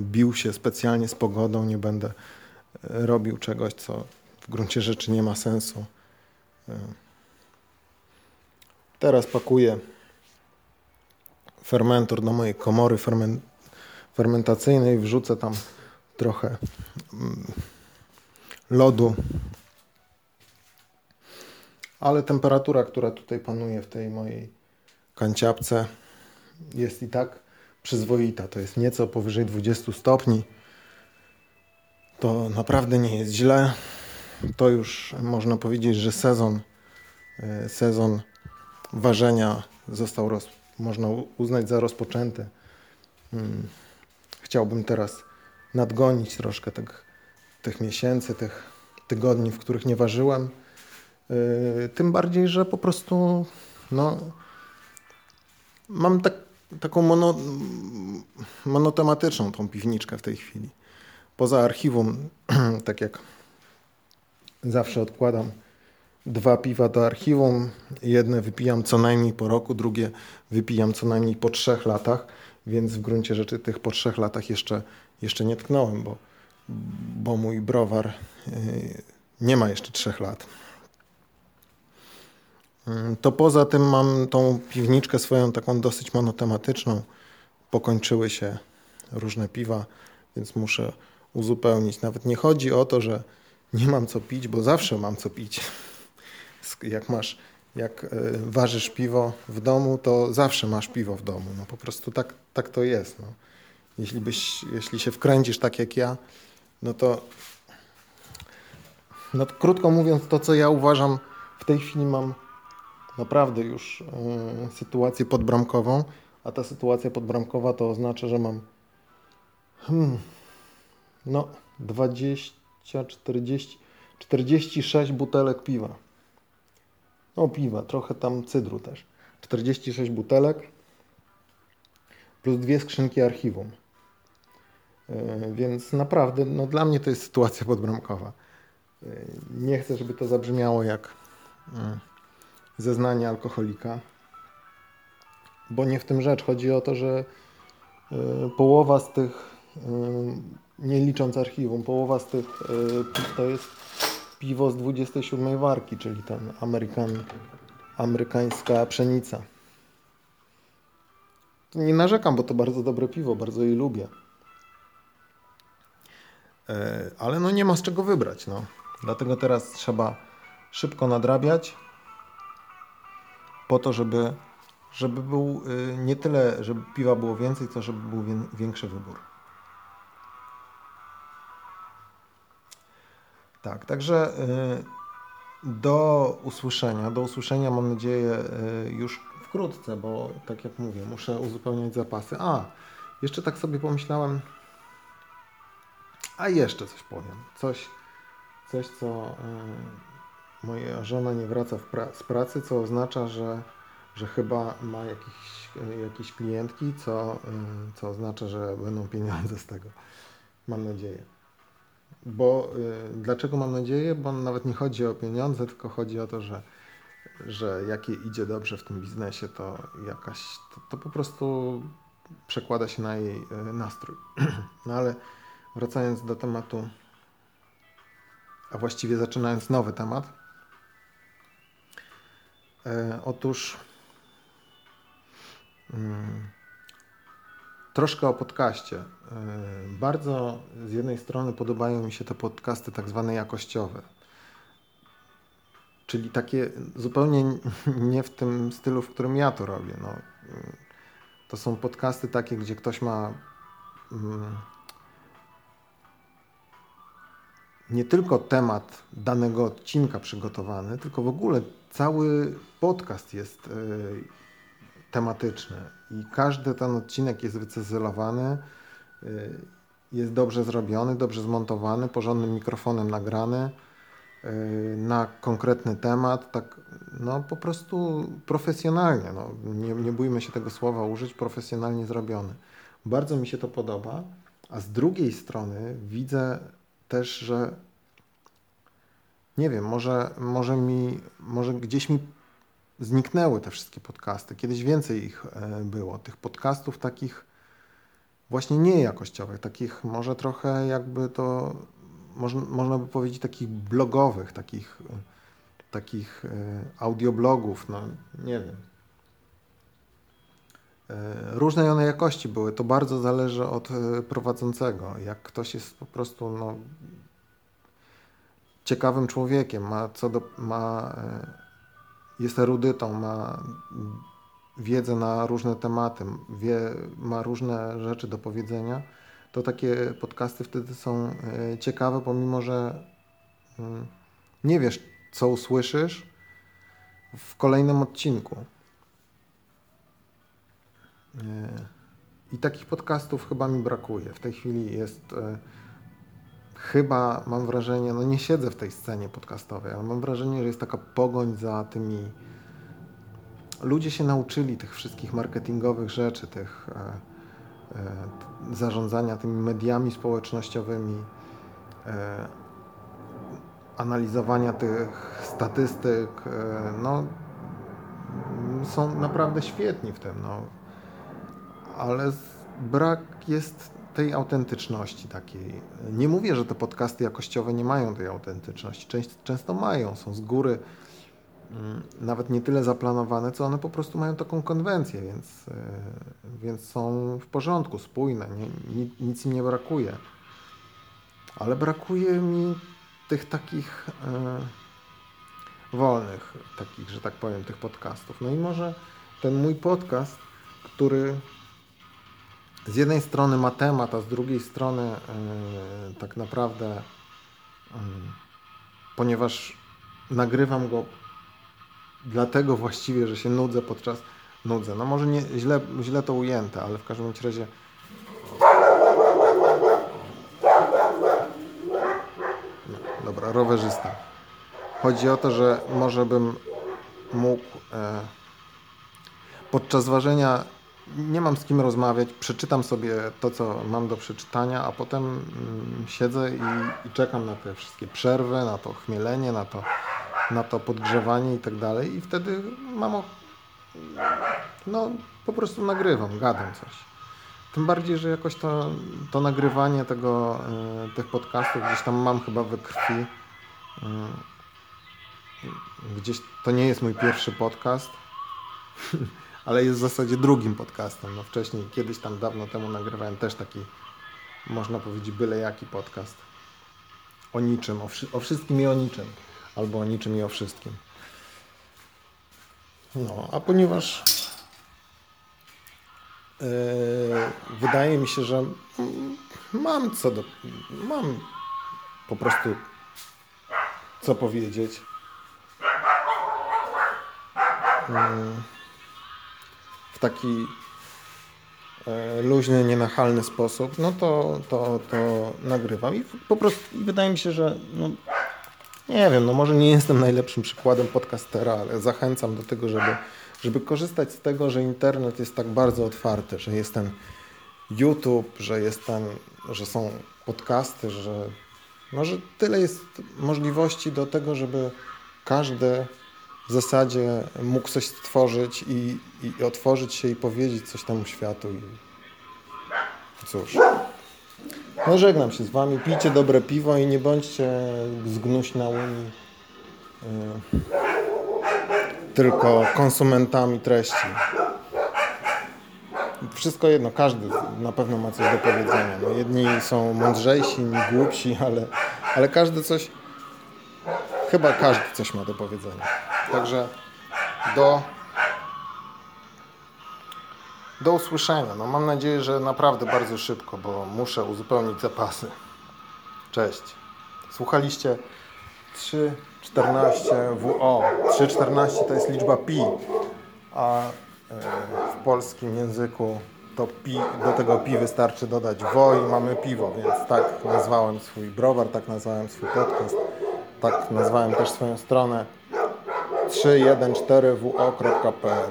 bił się specjalnie z pogodą, nie będę e, robił czegoś, co w gruncie rzeczy nie ma sensu. E, Teraz pakuję fermentor do mojej komory fermen, fermentacyjnej, wrzucę tam trochę mm, lodu. Ale temperatura, która tutaj panuje w tej mojej kanciapce jest i tak przyzwoita. To jest nieco powyżej 20 stopni. To naprawdę nie jest źle. To już można powiedzieć, że sezon, e, sezon ważenia został roz, można uznać za rozpoczęty. Mm. Chciałbym teraz nadgonić troszkę tych, tych miesięcy, tych tygodni, w których nie ważyłem. Yy, tym bardziej, że po prostu no, mam tak, taką mono, monotematyczną tą piwniczkę w tej chwili. Poza archiwum, [clears throat] tak jak zawsze odkładam dwa piwa do archiwum. Jedne wypijam co najmniej po roku, drugie wypijam co najmniej po trzech latach, więc w gruncie rzeczy tych po trzech latach jeszcze, jeszcze nie tknąłem, bo, bo mój browar yy, nie ma jeszcze trzech lat. Yy, To poza tym mam tą piwniczkę swoją taką dosyć monotematyczną. Pokończyły się różne piwa, więc muszę uzupełnić. Nawet nie chodzi o to, że nie mam co pić, bo zawsze mam co pić. [laughs] Jak masz, jak e, ważysz piwo w domu, to zawsze masz piwo w domu. No po prostu tak, tak to jest. No. Jeśli, byś, jeśli się wkręcisz tak jak ja, no to no to krótko mówiąc, to co ja uważam, w tej chwili mam naprawdę już e, sytuację podbramkową, a ta sytuacja podbramkowa to oznacza, że mam hmm, no 20, 40, 46 butelek piwa. No piwa, trochę tam cydru też. 46 butelek plus dwie skrzynki archiwum. Yy, Więc naprawdę, no dla mnie to jest sytuacja podbramkowa. Yy, Nie chcę, żeby to zabrzmiało jak yy, zeznanie alkoholika, bo nie w tym rzecz. Chodzi o to, że yy, połowa z tych, yy, nie licząc archiwum, połowa z tych piw to jest piwo z 27 warki, czyli ten Amerykan, amerykańska pszenica. Nie narzekam, bo to bardzo dobre piwo, bardzo je lubię. E, Ale no nie ma z czego wybrać, no. Dlatego teraz trzeba szybko nadrabiać po to, żeby, żeby był y, nie tyle, żeby piwa było więcej, co żeby był większy wybór. Tak, także y, do usłyszenia. Do usłyszenia mam nadzieję y, już wkrótce, bo tak jak mówię, muszę uzupełniać zapasy. A, jeszcze tak sobie pomyślałem. A jeszcze coś powiem. Coś, coś co. Yy, moja żona nie wraca pra- z pracy, co oznacza, że, że chyba ma jakieś, jakieś klientki, co, y, co oznacza, że będą pieniądze z tego. Mam nadzieję. Bo y, dlaczego mam nadzieję? Bo nawet nie chodzi o pieniądze, tylko chodzi o to, że, że jak jej idzie dobrze w tym biznesie, to jakaś, to, to po prostu przekłada się na jej y, nastrój. [clears throat] No ale wracając do tematu, a właściwie zaczynając nowy temat. E, otóż mm, Troszkę o podcaście. E, Bardzo z jednej strony podobają mi się te podcasty tak zwane jakościowe. Czyli takie zupełnie [laughs] nie w tym stylu, w którym ja to robię. No, to są podcasty takie, gdzie ktoś ma mm, nie tylko temat danego odcinka przygotowany, tylko w ogóle cały podcast jest y, tematyczny i każdy ten odcinek jest wycyzelowany, y, jest dobrze zrobiony, dobrze zmontowany, porządnym mikrofonem nagrany y, na konkretny temat, tak no po prostu profesjonalnie, no, nie, nie bójmy się tego słowa użyć, profesjonalnie zrobiony. Bardzo mi się to podoba, a z drugiej strony widzę też, że nie wiem, może, może mi, może gdzieś mi zniknęły te wszystkie podcasty. Kiedyś więcej ich e, było, tych podcastów takich właśnie niejakościowych, takich może trochę jakby to, można, można by powiedzieć takich blogowych, takich, takich e, audioblogów, no nie wiem. E, Różnej one jakości były, to bardzo zależy od prowadzącego. Jak ktoś jest po prostu no, ciekawym człowiekiem, ma co do, ma e, jest erudytą, ma wiedzę na różne tematy, wie, ma różne rzeczy do powiedzenia, to takie podcasty wtedy są e, ciekawe, pomimo że mm, nie wiesz, co usłyszysz w kolejnym odcinku. E, I takich podcastów chyba mi brakuje. W tej chwili jest chyba mam wrażenie, no nie siedzę w tej scenie podcastowej, ale mam wrażenie, że jest taka pogoń za tymi. Ludzie się nauczyli tych wszystkich marketingowych rzeczy, tych e, e, zarządzania tymi mediami społecznościowymi, e, analizowania tych statystyk. E, no, są naprawdę świetni w tym. No. Ale brak jest tej autentyczności takiej. Nie mówię, że te podcasty jakościowe nie mają tej autentyczności. Częst, często mają, są z góry mm, nawet nie tyle zaplanowane, co one po prostu mają taką konwencję, więc, e, więc są w porządku, spójne, nie, ni- nic im nie brakuje. Ale brakuje mi tych takich e, wolnych, takich, że tak powiem, tych podcastów. No i może ten mój podcast, który z jednej strony ma temat, a z drugiej strony e, tak naprawdę, e, ponieważ nagrywam go dlatego właściwie, że się nudzę podczas nudzę. No może nie źle, źle to ujęte, ale w każdym razie dobra, rowerzysta. Chodzi o to, że może bym mógł e, podczas ważenia nie mam z kim rozmawiać, przeczytam sobie to, co mam do przeczytania, a potem mm, siedzę i, i czekam na te wszystkie przerwy, na to chmielenie, na to, na to podgrzewanie i tak dalej. I wtedy mam, no po prostu nagrywam, gadam coś. Tym bardziej, że jakoś to, to nagrywanie tego, e, tych podcastów gdzieś tam mam chyba we krwi. Mm, Gdzieś to nie jest mój pierwszy podcast [laughs] ale jest w zasadzie drugim podcastem. No wcześniej, kiedyś tam dawno temu nagrywałem też taki, można powiedzieć, byle jaki podcast. O niczym, o, wszy- o wszystkim i o niczym. Albo o niczym i o wszystkim. No, a ponieważ yy, wydaje mi się, że mam co do. Mam po prostu co powiedzieć. Mm, W taki e, luźny, nienachalny sposób, no to, to, to nagrywam. I po prostu wydaje mi się, że no, nie wiem, no może nie jestem najlepszym przykładem podcastera, ale zachęcam do tego, żeby, żeby korzystać z tego, że internet jest tak bardzo otwarty, że jest ten YouTube, że jest ten, że są podcasty, że, no, że tyle jest możliwości do tego, żeby każdy w zasadzie mógł coś stworzyć i, i otworzyć się i powiedzieć coś temu światu. I cóż. No żegnam się z wami. Pijcie dobre piwo i nie bądźcie zgnuśnałymi y, tylko konsumentami treści. Wszystko jedno, każdy na pewno ma coś do powiedzenia. No, jedni są mądrzejsi, inni głupsi, ale, ale każdy coś, chyba każdy coś ma do powiedzenia. Także do, do usłyszenia. No, mam nadzieję, że naprawdę bardzo szybko, bo muszę uzupełnić zapasy. Cześć. Słuchaliście 3.14 WO. 3.14 to jest liczba pi, a e, w polskim języku to pi, do tego pi wystarczy dodać wo i mamy piwo, więc tak nazwałem swój browar, tak nazwałem swój podcast, tak nazwałem też swoją stronę 314wo.pl.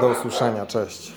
Do usłyszenia, cześć.